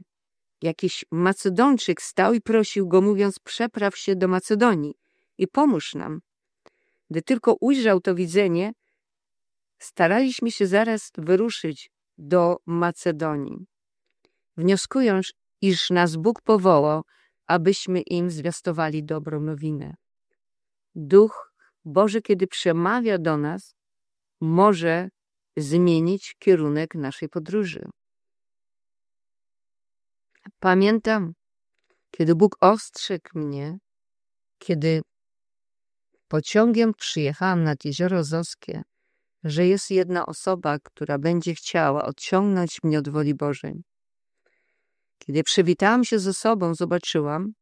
Jakiś Macedonczyk stał i prosił go, mówiąc, przepraw się do Macedonii i pomóż nam. Gdy tylko ujrzał to widzenie, staraliśmy się zaraz wyruszyć do Macedonii. Wnioskując, iż nas Bóg powołał, abyśmy im zwiastowali dobrą nowinę. Duch Boży, kiedy przemawia do nas, może zmienić kierunek naszej podróży. Pamiętam, kiedy Bóg ostrzegł mnie, kiedy pociągiem przyjechałam nad Jezioro Zoskie, że jest jedna osoba, która będzie chciała odciągnąć mnie od woli Bożej. Kiedy przywitałam się ze sobą, zobaczyłam,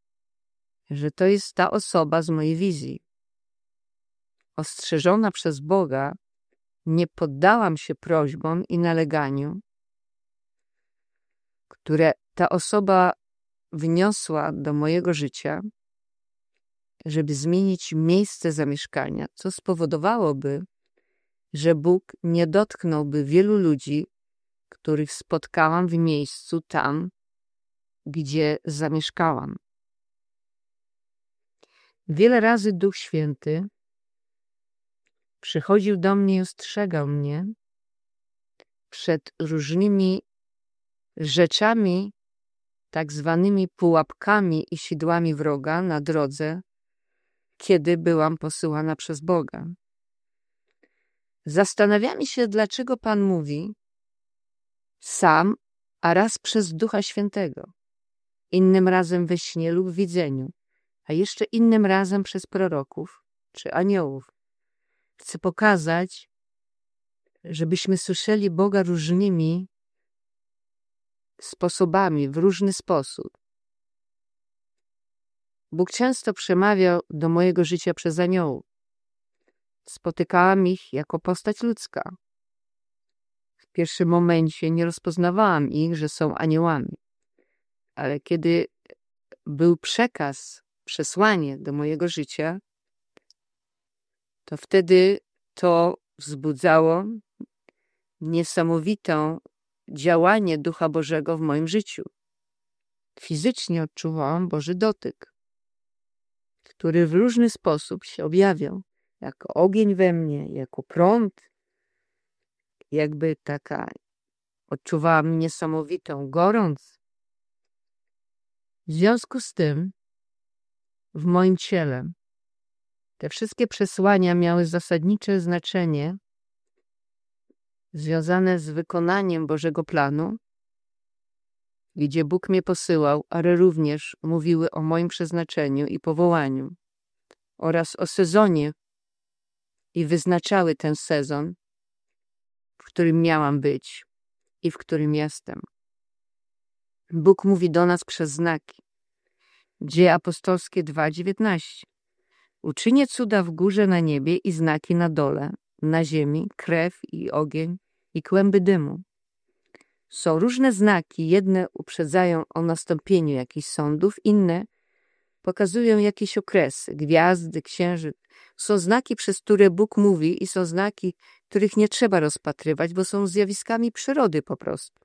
że to jest ta osoba z mojej wizji. Ostrzeżona przez Boga, nie poddałam się prośbom i naleganiu, które ta osoba wniosła do mojego życia, żeby zmienić miejsce zamieszkania, co spowodowałoby, że Bóg nie dotknąłby wielu ludzi, których spotkałam w miejscu tam, gdzie zamieszkałam. Wiele razy Duch Święty przychodził do mnie i ostrzegał mnie przed różnymi rzeczami, tak zwanymi pułapkami i sidłami wroga na drodze, kiedy byłam posyłana przez Boga. Zastanawiamy się, dlaczego Pan mówi sam, a raz przez Ducha Świętego innym razem we śnie lub widzeniu, a jeszcze innym razem przez proroków czy aniołów. Chcę pokazać, żebyśmy słyszeli Boga różnymi sposobami, w różny sposób. Bóg często przemawiał do mojego życia przez aniołów. Spotykałam ich jako postać ludzka. W pierwszym momencie nie rozpoznawałam ich, że są aniołami ale kiedy był przekaz, przesłanie do mojego życia, to wtedy to wzbudzało niesamowitą działanie Ducha Bożego w moim życiu. Fizycznie odczuwałam Boży dotyk, który w różny sposób się objawiał, jako ogień we mnie, jako prąd, jakby taka odczuwałam niesamowitą gorąc, w związku z tym, w moim ciele, te wszystkie przesłania miały zasadnicze znaczenie związane z wykonaniem Bożego planu, gdzie Bóg mnie posyłał, ale również mówiły o moim przeznaczeniu i powołaniu oraz o sezonie i wyznaczały ten sezon, w którym miałam być i w którym jestem. Bóg mówi do nas przez znaki. Dzieje apostolskie 2:19. Uczynię cuda w górze na niebie i znaki na dole, na ziemi, krew i ogień i kłęby dymu. Są różne znaki, jedne uprzedzają o nastąpieniu jakichś sądów, inne pokazują jakieś okresy, gwiazdy, księżyc. Są znaki, przez które Bóg mówi i są znaki, których nie trzeba rozpatrywać, bo są zjawiskami przyrody po prostu.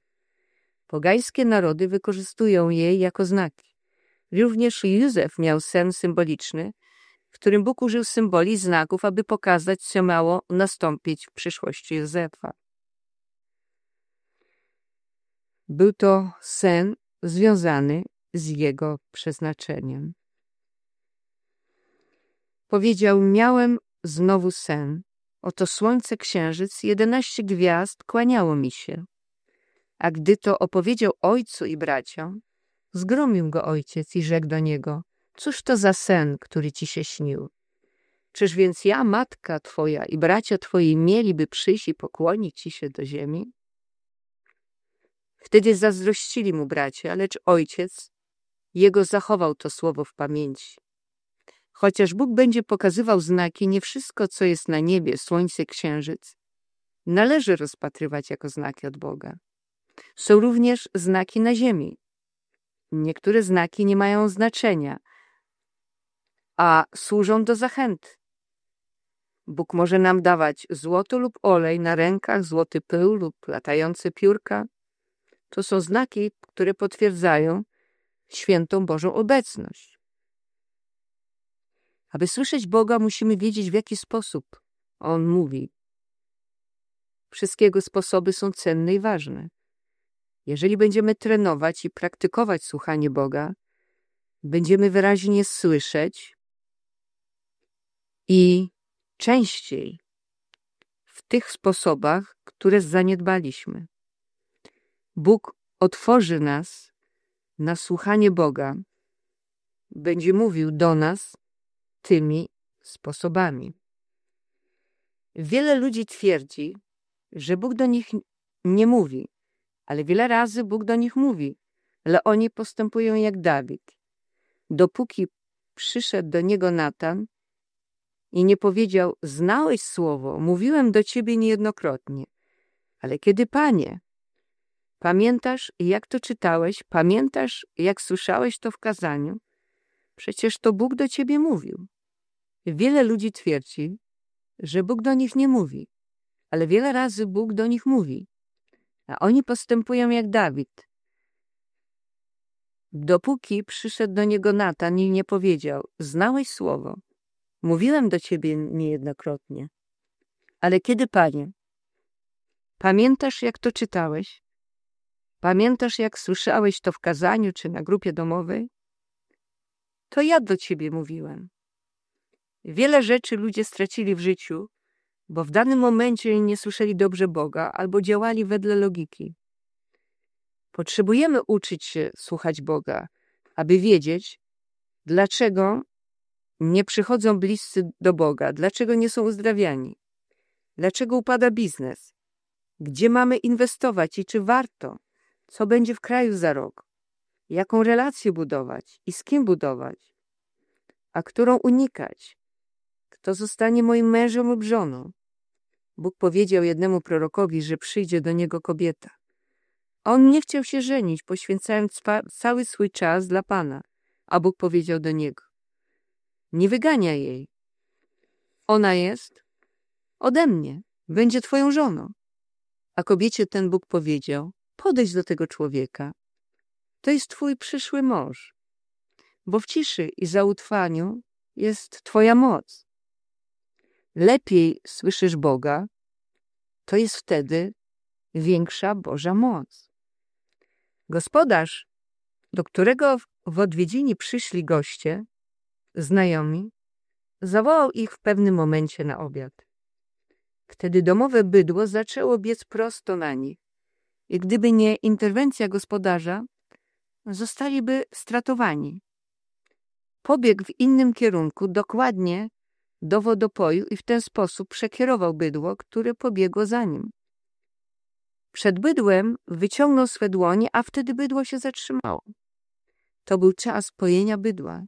Pogańskie narody wykorzystują je jako znaki. Również Józef miał sen symboliczny, w którym Bóg użył symboli znaków, aby pokazać, co miało nastąpić w przyszłości Józefa. Był to sen związany z jego przeznaczeniem. Powiedział: Miałem znowu sen. Oto słońce, księżyc, jedenaście gwiazd kłaniało mi się. A gdy to opowiedział ojcu i braciom, zgromił go ojciec i rzekł do niego: Cóż to za sen, który ci się śnił? Czyż więc ja, matka twoja i bracia twoi mieliby przyjść i pokłonić ci się do ziemi? Wtedy zazdrościli mu bracia, lecz ojciec jego zachował to słowo w pamięci. Chociaż Bóg będzie pokazywał znaki, nie wszystko, co jest na niebie, słońce, księżyc, należy rozpatrywać jako znaki od Boga. Są również znaki na ziemi. Niektóre znaki nie mają znaczenia, a służą do zachęty. Bóg może nam dawać złoto lub olej na rękach, złoty pył lub latające piórka. To są znaki, które potwierdzają świętą Bożą obecność. Aby słyszeć Boga, musimy wiedzieć, w jaki sposób On mówi. Wszystkie Jego sposoby są cenne i ważne. Jeżeli będziemy trenować i praktykować słuchanie Boga, będziemy wyraźnie słyszeć i częściej w tych sposobach, które zaniedbaliśmy. Bóg otworzy nas na słuchanie Boga, będzie mówił do nas tymi sposobami. Wiele ludzi twierdzi, że Bóg do nich nie mówi, ale wiele razy Bóg do nich mówi, ale oni postępują jak Dawid. Dopóki przyszedł do niego Natan i nie powiedział: Znałeś słowo, mówiłem do ciebie niejednokrotnie, ale kiedy Panie, pamiętasz, jak to czytałeś, pamiętasz, jak słyszałeś to w kazaniu, przecież to Bóg do ciebie mówił. Wiele ludzi twierdzi, że Bóg do nich nie mówi, ale wiele razy Bóg do nich mówi, a oni postępują jak Dawid. Dopóki przyszedł do niego Natan i nie powiedział: Znałeś słowo, mówiłem do ciebie niejednokrotnie, ale kiedy, panie, pamiętasz, jak to czytałeś? Pamiętasz, jak słyszałeś to w kazaniu czy na grupie domowej? To ja do ciebie mówiłem. Wiele rzeczy ludzie stracili w życiu, bo w danym momencie nie słyszeli dobrze Boga albo działali wedle logiki. Potrzebujemy uczyć się słuchać Boga, aby wiedzieć, dlaczego nie przychodzą bliscy do Boga, dlaczego nie są uzdrawiani, dlaczego upada biznes, gdzie mamy inwestować i czy warto, co będzie w kraju za rok, jaką relację budować i z kim budować, a którą unikać, kto zostanie moim mężem lub żoną. Bóg powiedział jednemu prorokowi, że przyjdzie do niego kobieta. On nie chciał się żenić, poświęcając cały swój czas dla Pana, a Bóg powiedział do niego: Nie wyganiaj jej. Ona jest ode mnie, będzie twoją żoną. A kobiecie ten Bóg powiedział: Podejdź do tego człowieka. To jest twój przyszły mąż, bo w ciszy i zaufaniu jest twoja moc lepiej słyszysz Boga, to jest wtedy większa Boża moc. Gospodarz, do którego w odwiedzini przyszli goście, znajomi, zawołał ich w pewnym momencie na obiad. Wtedy domowe bydło zaczęło biec prosto na nich gdyby nie interwencja gospodarza, zostaliby stratowani. Pobiegł w innym kierunku, dokładnie do wodopoju i w ten sposób przekierował bydło, które pobiegło za nim. Przed bydłem wyciągnął swe dłonie, a wtedy bydło się zatrzymało. To był czas pojenia bydła.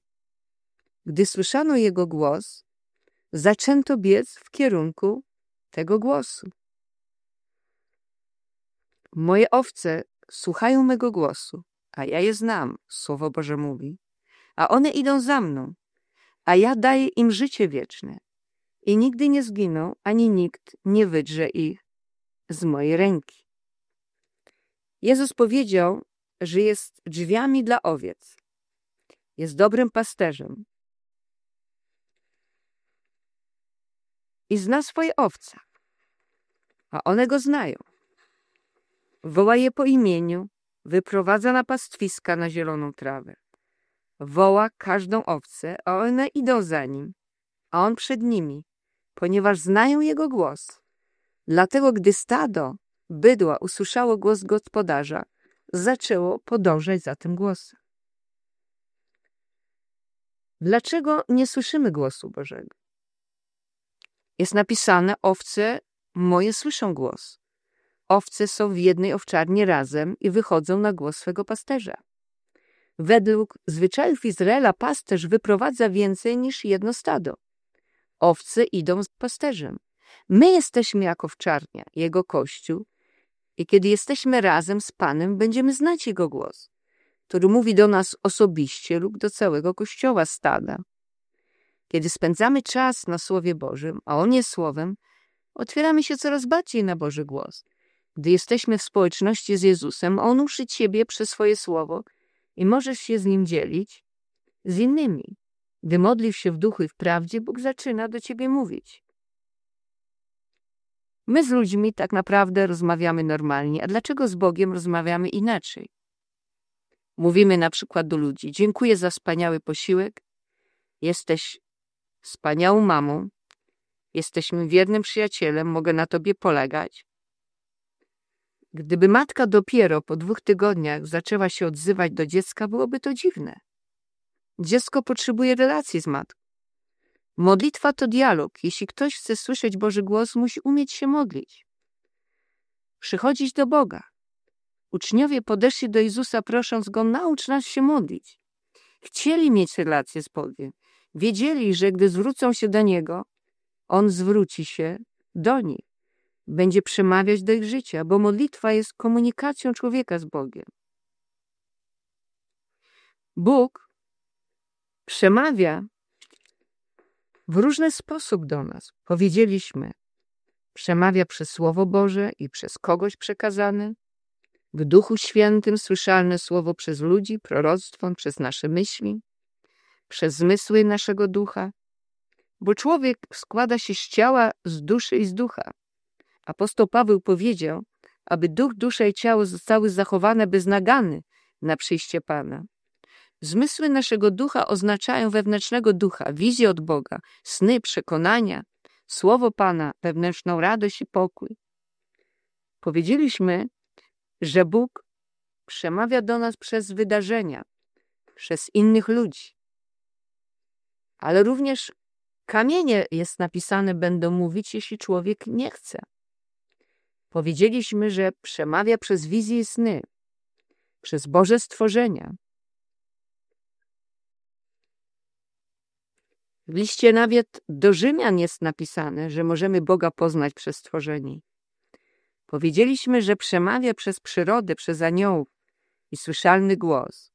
Gdy słyszano jego głos, zaczęto biec w kierunku tego głosu. Moje owce słuchają mego głosu, a ja je znam, Słowo Boże mówi, a one idą za mną a ja daję im życie wieczne i nigdy nie zginą, ani nikt nie wydrze ich z mojej ręki. Jezus powiedział, że jest drzwiami dla owiec. Jest dobrym pasterzem. i zna swoje owce, a one go znają. Woła je po imieniu, wyprowadza na pastwiska na zieloną trawę. Woła każdą owcę, a one idą za nim, a on przed nimi, ponieważ znają jego głos. Dlatego, gdy stado bydła usłyszało głos gospodarza, zaczęło podążać za tym głosem. Dlaczego nie słyszymy głosu Bożego? Jest napisane: Owce moje słyszą głos. Owce są w jednej owczarni razem i wychodzą na głos swego pasterza. Według zwyczajów Izraela pasterz wyprowadza więcej niż jedno stado. Owce idą z pasterzem. My jesteśmy jako owczarnia, jego kościół, i kiedy jesteśmy razem z Panem, będziemy znać jego głos, który mówi do nas osobiście lub do całego kościoła stada. Kiedy spędzamy czas na Słowie Bożym, a On jest Słowem, otwieramy się coraz bardziej na Boży głos. Gdy jesteśmy w społeczności z Jezusem, On uczy Ciebie przez swoje Słowo i możesz się z Nim dzielić z innymi. Gdy modlisz się w duchu i w prawdzie, Bóg zaczyna do Ciebie mówić. My z ludźmi tak naprawdę rozmawiamy normalnie, a dlaczego z Bogiem rozmawiamy inaczej? Mówimy na przykład do ludzi: Dziękuję za wspaniały posiłek, jesteś wspaniałą mamą, jesteśmy wiernym przyjacielem, mogę na tobie polegać. Gdyby matka dopiero po dwóch tygodniach zaczęła się odzywać do dziecka, byłoby to dziwne. Dziecko potrzebuje relacji z matką. Modlitwa to dialog. Jeśli ktoś chce słyszeć Boży głos, musi umieć się modlić. Przychodzić do Boga. Uczniowie podeszli do Jezusa, prosząc Go, naucz nas się modlić. Chcieli mieć relację z Bogiem. Wiedzieli, że gdy zwrócą się do Niego, On zwróci się do nich. Będzie przemawiać do ich życia, bo modlitwa jest komunikacją człowieka z Bogiem. Bóg przemawia w różny sposób do nas. Powiedzieliśmy, przemawia przez Słowo Boże i przez kogoś przekazane, w Duchu Świętym słyszalne Słowo przez ludzi, proroctwem, przez nasze myśli, przez zmysły naszego ducha, bo człowiek składa się z ciała, z duszy i z ducha. Apostoł Paweł powiedział, aby duch, dusza i ciało zostały zachowane bez nagany na przyjście Pana. Zmysły naszego ducha oznaczają wewnętrznego ducha, wizję od Boga, sny, przekonania, słowo Pana, wewnętrzną radość i pokój. Powiedzieliśmy, że Bóg przemawia do nas przez wydarzenia, przez innych ludzi. Ale również kamienie jest napisane będą mówić, jeśli człowiek nie chce. Powiedzieliśmy, że przemawia przez wizje i sny, przez Boże stworzenia, W liście nawet do Rzymian jest napisane, że możemy Boga poznać przez stworzenie. Powiedzieliśmy, że przemawia przez przyrodę, przez aniołów i słyszalny głos,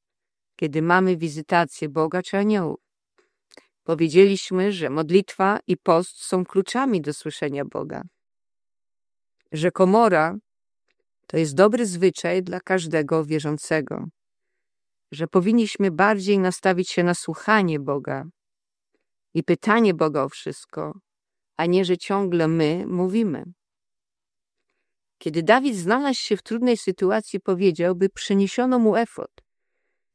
kiedy mamy wizytację Boga czy aniołów. Powiedzieliśmy, że modlitwa i post są kluczami do słyszenia Boga. Że komora to jest dobry zwyczaj dla każdego wierzącego. Że powinniśmy bardziej nastawić się na słuchanie Boga, i pytanie Boga o wszystko, a nie, że ciągle my mówimy. Kiedy Dawid znalazł się w trudnej sytuacji, powiedział, by przyniesiono mu efot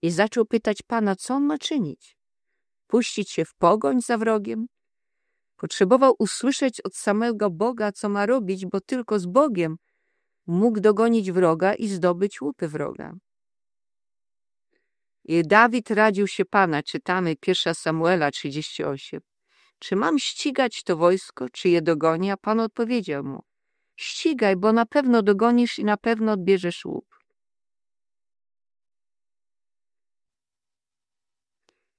i zaczął pytać Pana, co on ma czynić. Puścić się w pogoń za wrogiem? Potrzebował usłyszeć od samego Boga, co ma robić, bo tylko z Bogiem mógł dogonić wroga i zdobyć łupy wroga. I Dawid radził się Pana, czytamy 1 Samuela 38. Czy mam ścigać to wojsko, czy je dogoni? A Pan odpowiedział mu, ścigaj, bo na pewno dogonisz i na pewno odbierzesz łup.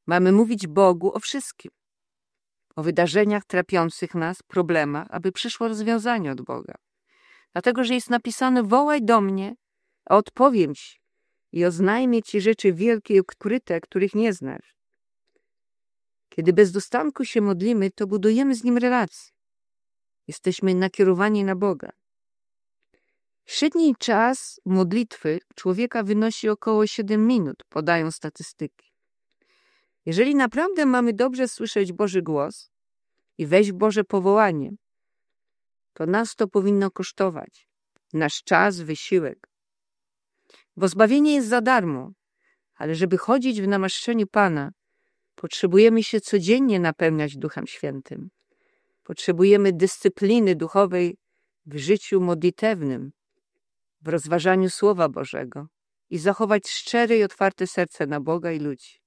Mamy mówić Bogu o wszystkim. O wydarzeniach trapiących nas, problemach, aby przyszło rozwiązanie od Boga. Dlatego, że jest napisane, wołaj do mnie, a odpowiem ci i oznajmię Ci rzeczy wielkie i ukryte, których nie znasz. Kiedy bez dostanku się modlimy, to budujemy z Nim relacje. Jesteśmy nakierowani na Boga. Średni czas modlitwy człowieka wynosi około 7 minut, podają statystyki. Jeżeli naprawdę mamy dobrze słyszeć Boży głos i wejść w Boże powołanie, to nas to powinno kosztować. Nasz czas, wysiłek. Bo zbawienie jest za darmo, ale żeby chodzić w namaszczeniu Pana, potrzebujemy się codziennie napełniać Duchem Świętym. Potrzebujemy dyscypliny duchowej w życiu modlitewnym, w rozważaniu Słowa Bożego i zachować szczere i otwarte serce na Boga i ludzi.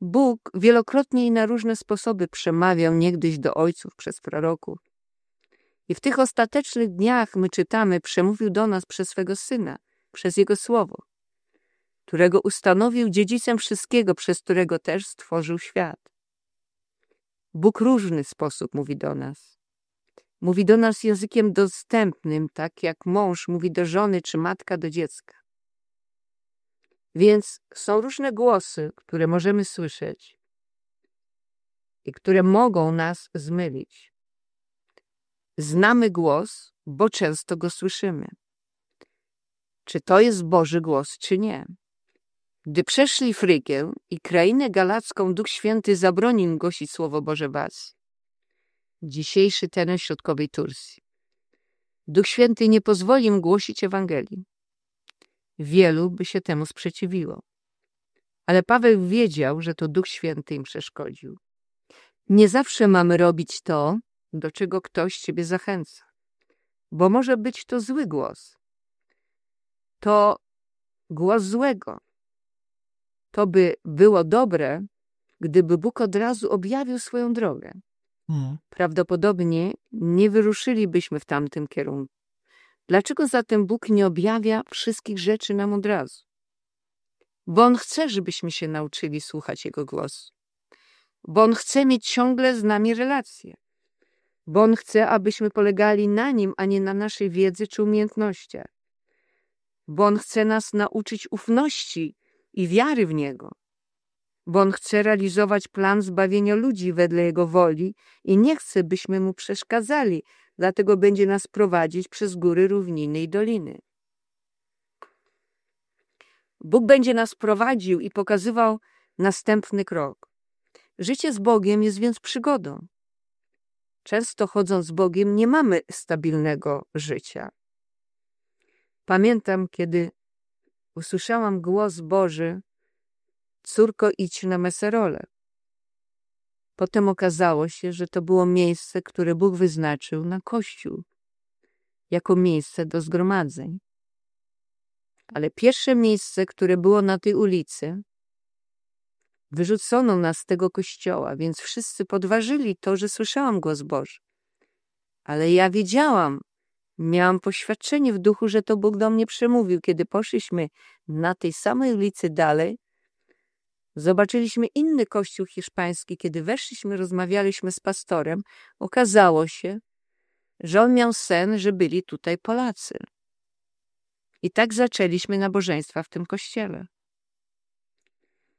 Bóg wielokrotnie i na różne sposoby przemawiał niegdyś do ojców przez proroków. I w tych ostatecznych dniach my czytamy, przemówił do nas przez swego Syna, przez Jego Słowo, którego ustanowił dziedzicem wszystkiego, przez którego też stworzył świat. Bóg różny sposób mówi do nas. Mówi do nas językiem dostępnym, tak jak mąż mówi do żony czy matka do dziecka. Więc są różne głosy, które możemy słyszeć i które mogą nas zmylić. Znamy głos, bo często go słyszymy. Czy to jest Boży głos, czy nie? Gdy przeszli Frygę i krainę galacką, Duch Święty zabronił głosić Słowo Boże was. Dzisiejszy teren środkowej Turcji. Duch Święty nie pozwolił głosić Ewangelii. Wielu by się temu sprzeciwiło. Ale Paweł wiedział, że to Duch Święty im przeszkodził. Nie zawsze mamy robić to, do czego ktoś ciebie zachęca, bo może być to zły głos. To głos złego. To by było dobre, gdyby Bóg od razu objawił swoją drogę. Hmm. Prawdopodobnie nie wyruszylibyśmy w tamtym kierunku. Dlaczego zatem Bóg nie objawia wszystkich rzeczy nam od razu? Bo On chce, żebyśmy się nauczyli słuchać Jego głosu. Bo On chce mieć ciągle z nami relacje. Bo On chce, abyśmy polegali na Nim, a nie na naszej wiedzy czy umiejętnościach. Bo On chce nas nauczyć ufności i wiary w Niego. Bo On chce realizować plan zbawienia ludzi wedle Jego woli i nie chce, byśmy Mu przeszkadzali, dlatego będzie nas prowadzić przez góry, równiny i doliny. Bóg będzie nas prowadził i pokazywał następny krok. Życie z Bogiem jest więc przygodą. Często chodząc z Bogiem nie mamy stabilnego życia. Pamiętam, kiedy usłyszałam głos Boży: Córko, idź na meserole. Potem okazało się, że to było miejsce, które Bóg wyznaczył na Kościół, jako miejsce do zgromadzeń. Ale pierwsze miejsce, które było na tej ulicy, wyrzucono nas z tego kościoła, więc wszyscy podważyli to, że słyszałam głos Boży. Ale ja wiedziałam, miałam poświadczenie w duchu, że to Bóg do mnie przemówił. Kiedy poszliśmy na tej samej ulicy dalej, Zobaczyliśmy inny kościół hiszpański. Kiedy weszliśmy, rozmawialiśmy z pastorem. Okazało się, że on miał sen, że byli tutaj Polacy. I tak zaczęliśmy nabożeństwa w tym kościele.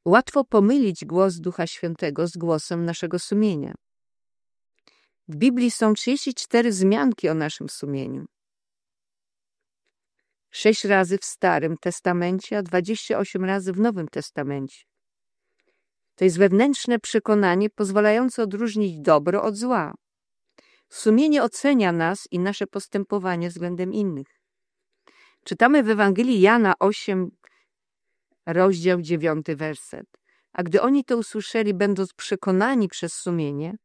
Łatwo pomylić głos Ducha Świętego z głosem naszego sumienia. W Biblii są 34 wzmianki o naszym sumieniu. Sześć razy w Starym Testamencie, a 28 razy w Nowym Testamencie. To jest wewnętrzne przekonanie pozwalające odróżnić dobro od zła. Sumienie ocenia nas i nasze postępowanie względem innych. Czytamy w Ewangelii Jana 8, rozdział 9, werset. A gdy oni to usłyszeli, będąc przekonani przez sumienie,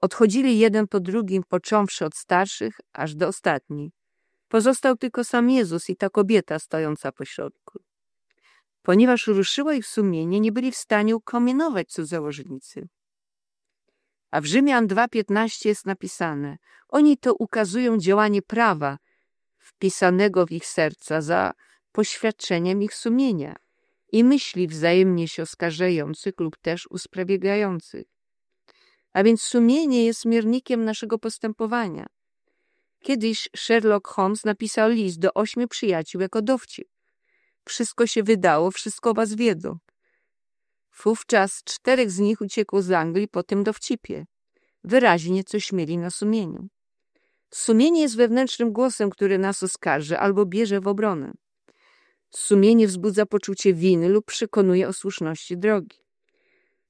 odchodzili jeden po drugim, począwszy od starszych, aż do ostatnich. Pozostał tylko sam Jezus i ta kobieta stojąca pośrodku. Ponieważ ruszyło ich sumienie, nie byli w stanie ukomienować cudzołożnicy. A w Rzymian 2.15 jest napisane, oni to ukazują działanie prawa wpisanego w ich serca za poświadczeniem ich sumienia i myśli wzajemnie się oskarżających lub też usprawiedliwiających. A więc sumienie jest miernikiem naszego postępowania. Kiedyś Sherlock Holmes napisał list do ośmiu przyjaciół jako dowcip. Wszystko się wydało, wszystko was wiedzą. Wówczas czterech z nich uciekło z Anglii po tym dowcipie. Wyraźnie coś mieli na sumieniu. Sumienie jest wewnętrznym głosem, który nas oskarży albo bierze w obronę. Sumienie wzbudza poczucie winy lub przekonuje o słuszności drogi.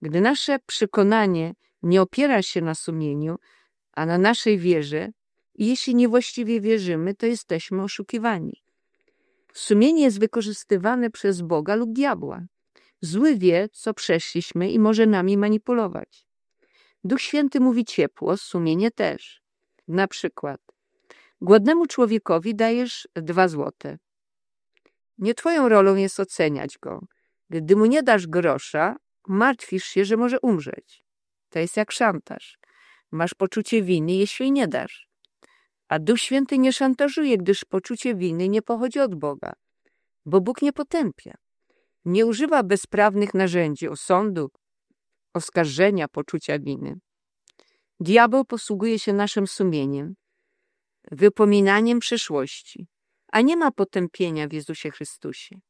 Gdy nasze przekonanie nie opiera się na sumieniu, a na naszej wierze, jeśli niewłaściwie wierzymy, to jesteśmy oszukiwani. Sumienie jest wykorzystywane przez Boga lub diabła. Zły wie, co przeszliśmy i może nami manipulować. Duch Święty mówi ciepło, sumienie też. Na przykład, głodnemu człowiekowi dajesz dwa złote. Nie twoją rolą jest oceniać go. Gdy mu nie dasz grosza, martwisz się, że może umrzeć. To jest jak szantaż. Masz poczucie winy, jeśli nie dasz. A Duch Święty nie szantażuje, gdyż poczucie winy nie pochodzi od Boga, bo Bóg nie potępia. Nie używa bezprawnych narzędzi osądu, oskarżenia, poczucia winy. Diabeł posługuje się naszym sumieniem, wypominaniem przyszłości, a nie ma potępienia w Jezusie Chrystusie.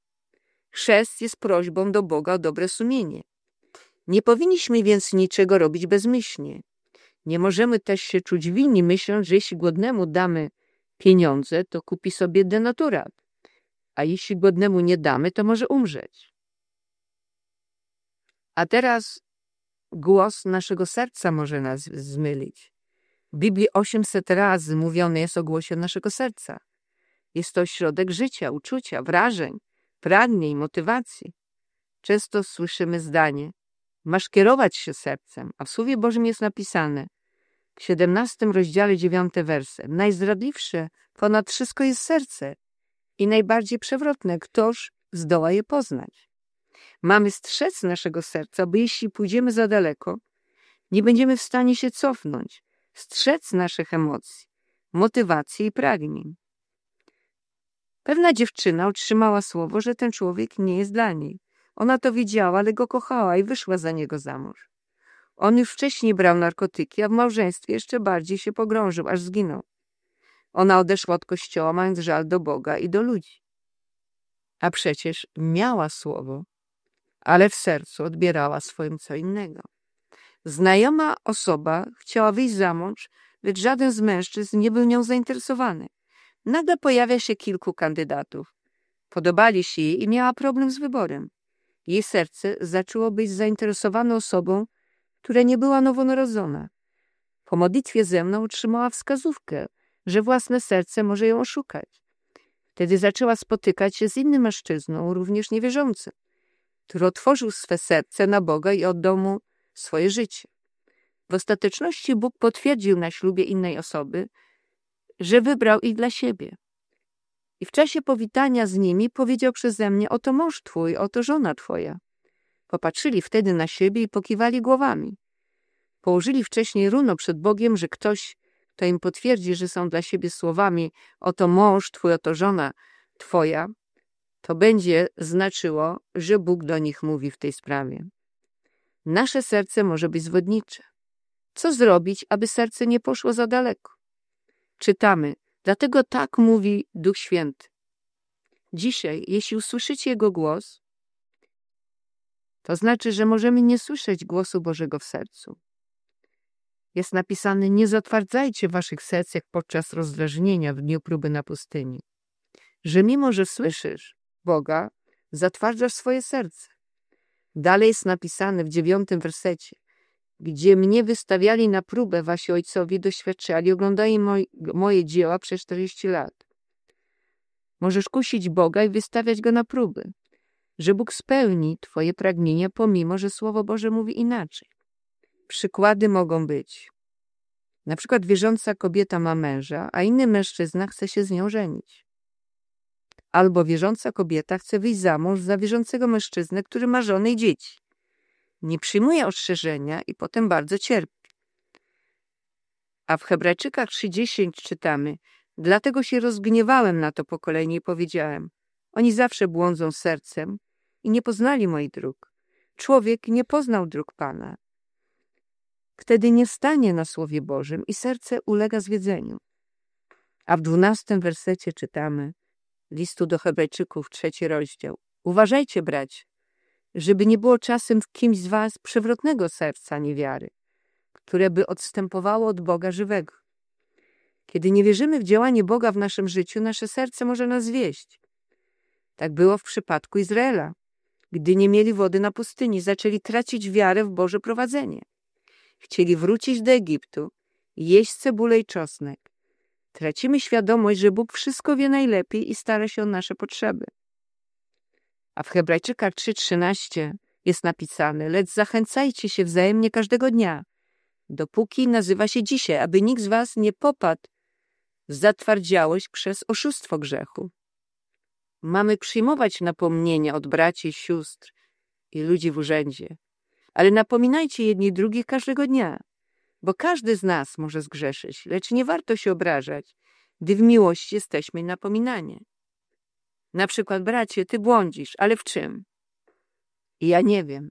Chrzest jest prośbą do Boga o dobre sumienie. Nie powinniśmy więc niczego robić bezmyślnie. Nie możemy też się czuć winni, myśląc, że jeśli głodnemu damy pieniądze, to kupi sobie denaturat, a jeśli głodnemu nie damy, to może umrzeć. A teraz głos naszego serca może nas zmylić. W Biblii 800 razy mówione jest o głosie naszego serca. Jest to środek życia, uczucia, wrażeń, pragnień, motywacji. Często słyszymy zdanie masz kierować się sercem, a w Słowie Bożym jest napisane w 17 rozdziale 9 werset najzdradliwsze ponad wszystko jest serce i najbardziej przewrotne, ktoż zdoła je poznać. Mamy strzec naszego serca, bo jeśli pójdziemy za daleko, nie będziemy w stanie się cofnąć, strzec naszych emocji, motywacji i pragnień. Pewna dziewczyna otrzymała słowo, że ten człowiek nie jest dla niej. Ona to wiedziała, ale go kochała i wyszła za niego za mąż. On już wcześniej brał narkotyki, a w małżeństwie jeszcze bardziej się pogrążył, aż zginął. Ona odeszła od kościoła, mając żal do Boga i do ludzi. A przecież miała słowo, ale w sercu odbierała swoim co innego. Znajoma osoba chciała wyjść za mąż, lecz żaden z mężczyzn nie był nią zainteresowany. Nagle pojawia się kilku kandydatów. Podobali się jej i miała problem z wyborem. Jej serce zaczęło być zainteresowane osobą, która nie była nowonarodzona. Po modlitwie ze mną otrzymała wskazówkę, że własne serce może ją oszukać. Wtedy zaczęła spotykać się z innym mężczyzną, również niewierzącym, który otworzył swe serce na Boga i oddał mu swoje życie. W ostateczności Bóg potwierdził na ślubie innej osoby, że wybrał ich dla siebie. I w czasie powitania z nimi powiedział przeze mnie, oto mąż twój, oto żona twoja. Popatrzyli wtedy na siebie i pokiwali głowami. Położyli wcześniej runo przed Bogiem, że ktoś, kto im potwierdzi, że są dla siebie słowami oto mąż twój, oto żona twoja, to będzie znaczyło, że Bóg do nich mówi w tej sprawie. Nasze serce może być zwodnicze. Co zrobić, aby serce nie poszło za daleko? Czytamy, Dlatego tak mówi Duch Święty. Dzisiaj, jeśli usłyszycie Jego głos, to znaczy, że możemy nie słyszeć głosu Bożego w sercu. Jest napisane: Nie zatwardzajcie waszych serc jak podczas rozdrażnienia w dniu próby na pustyni. Że mimo, że słyszysz Boga, zatwardzasz swoje serce. Dalej jest napisane w dziewiątym wersecie: gdzie mnie wystawiali na próbę wasi ojcowie, doświadczali, oglądali moj, moje dzieła przez 40 lat. Możesz kusić Boga i wystawiać Go na próby, że Bóg spełni twoje pragnienia, pomimo, że Słowo Boże mówi inaczej. Przykłady mogą być. Na przykład wierząca kobieta ma męża, a inny mężczyzna chce się z nią żenić. Albo wierząca kobieta chce wyjść za mąż za wierzącego mężczyznę, który ma żonę i dzieci nie przyjmuje ostrzeżenia i potem bardzo cierpi. A w Hebrajczykach 3.10 czytamy Dlatego się rozgniewałem na to pokolenie i powiedziałem Oni zawsze błądzą sercem i nie poznali moich dróg. Człowiek nie poznał dróg Pana. Wtedy nie stanie na Słowie Bożym i serce ulega zwiedzeniu. A w dwunastym wersecie czytamy listu do Hebrajczyków, trzeci rozdział. Uważajcie, brać, żeby nie było czasem w kimś z was przewrotnego serca niewiary, które by odstępowało od Boga żywego. Kiedy nie wierzymy w działanie Boga w naszym życiu, nasze serce może nas wieść. Tak było w przypadku Izraela. Gdy nie mieli wody na pustyni, zaczęli tracić wiarę w Boże prowadzenie. Chcieli wrócić do Egiptu, jeść cebulę i czosnek. Tracimy świadomość, że Bóg wszystko wie najlepiej i stara się o nasze potrzeby. A w Hebrajczykach 3:13 jest napisane: Lecz zachęcajcie się wzajemnie każdego dnia, dopóki nazywa się dzisiaj, aby nikt z was nie popadł w zatwardziałość przez oszustwo grzechu. Mamy przyjmować napomnienia od braci sióstr i ludzi w urzędzie, ale napominajcie jedni drugich każdego dnia, bo każdy z nas może zgrzeszyć, lecz nie warto się obrażać, gdy w miłości jesteśmy napominani. Na przykład, bracie, ty błądzisz, ale w czym? Ja nie wiem,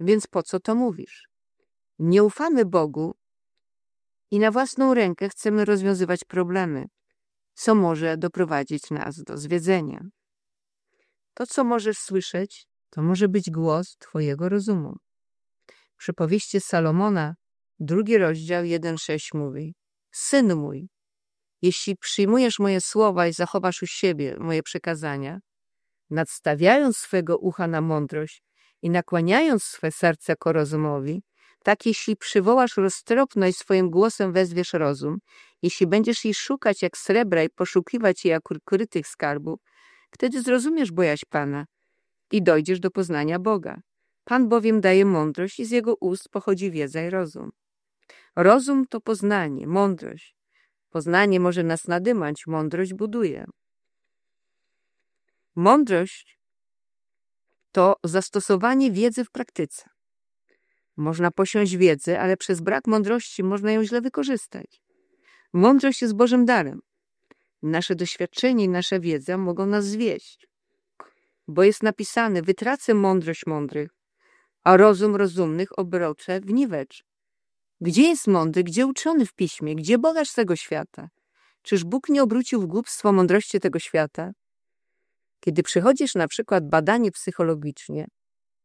więc po co to mówisz? Nie ufamy Bogu i na własną rękę chcemy rozwiązywać problemy, co może doprowadzić nas do zwiedzenia. To, co możesz słyszeć, to może być głos Twojego rozumu. W przypowieści Salomona, drugi rozdział 1,6 mówi Syn mój, jeśli przyjmujesz moje słowa i zachowasz u siebie moje przekazania, nadstawiając swego ucha na mądrość i nakłaniając swe serce ku rozumowi, tak jeśli przywołasz roztropność swoim głosem wezwiesz rozum, jeśli będziesz jej szukać jak srebra i poszukiwać jej jak ukrytych skarbów, wtedy zrozumiesz bojaźń Pana i dojdziesz do poznania Boga. Pan bowiem daje mądrość i z jego ust pochodzi wiedza i rozum. Rozum to poznanie, mądrość. Poznanie może nas nadymać, mądrość buduje. Mądrość to zastosowanie wiedzy w praktyce. Można posiąść wiedzę, ale przez brak mądrości można ją źle wykorzystać. Mądrość jest Bożym darem. Nasze doświadczenie i nasza wiedza mogą nas zwieść. Bo jest napisane, wytracę mądrość mądrych, a rozum rozumnych obroczę w niwecz. Gdzie jest mądry, gdzie uczony w piśmie, gdzie bogacz tego świata? Czyż Bóg nie obrócił w głupstwo mądrości tego świata? Kiedy przychodzisz na przykład badanie psychologicznie,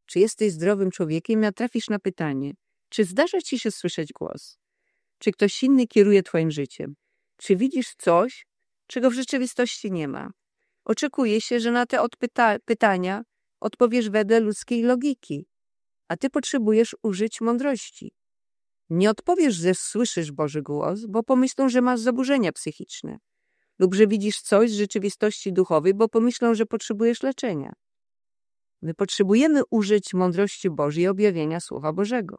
czy jesteś zdrowym człowiekiem, a trafisz na pytanie, czy zdarza ci się słyszeć głos? Czy ktoś inny kieruje twoim życiem? Czy widzisz coś, czego w rzeczywistości nie ma? Oczekuje się, że na te pytania odpowiesz wedle ludzkiej logiki, a ty potrzebujesz użyć mądrości. Nie odpowiesz, że słyszysz Boży głos, bo pomyślą, że masz zaburzenia psychiczne lub że widzisz coś z rzeczywistości duchowej, bo pomyślą, że potrzebujesz leczenia. My potrzebujemy użyć mądrości Bożej i objawienia Słowa Bożego.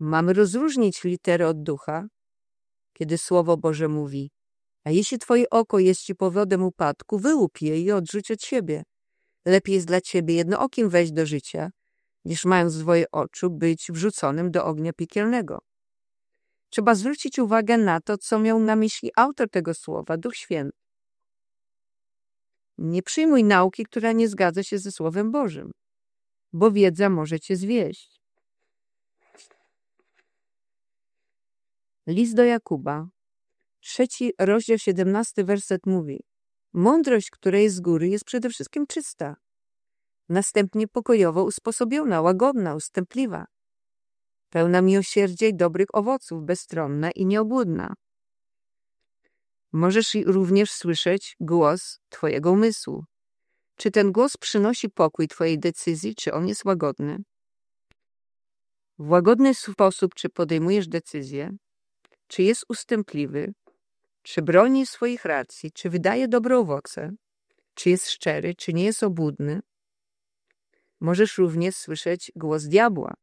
Mamy rozróżnić litery od ducha, kiedy Słowo Boże mówi a jeśli twoje oko jest ci powodem upadku, wyłup je i odrzuć od siebie. Lepiej jest dla ciebie jednookim wejść do życia, niż mając dwoje oczu być wrzuconym do ognia piekielnego. Trzeba zwrócić uwagę na to, co miał na myśli autor tego słowa, Duch Święty. Nie przyjmuj nauki, która nie zgadza się ze Słowem Bożym, bo wiedza może cię zwieść. List do Jakuba, trzeci rozdział, siedemnasty werset mówi Mądrość, która jest z góry, jest przede wszystkim czysta, następnie pokojowo usposobiona, łagodna, ustępliwa, pełna miłosierdzia i dobrych owoców, bezstronna i nieobłudna. Możesz również słyszeć głos Twojego umysłu. Czy ten głos przynosi pokój Twojej decyzji, czy on jest łagodny? W łagodny sposób, czy podejmujesz decyzję, czy jest ustępliwy, czy broni swoich racji, czy wydaje dobre owoce, czy jest szczery, czy nie jest obłudny. Możesz również słyszeć głos diabła.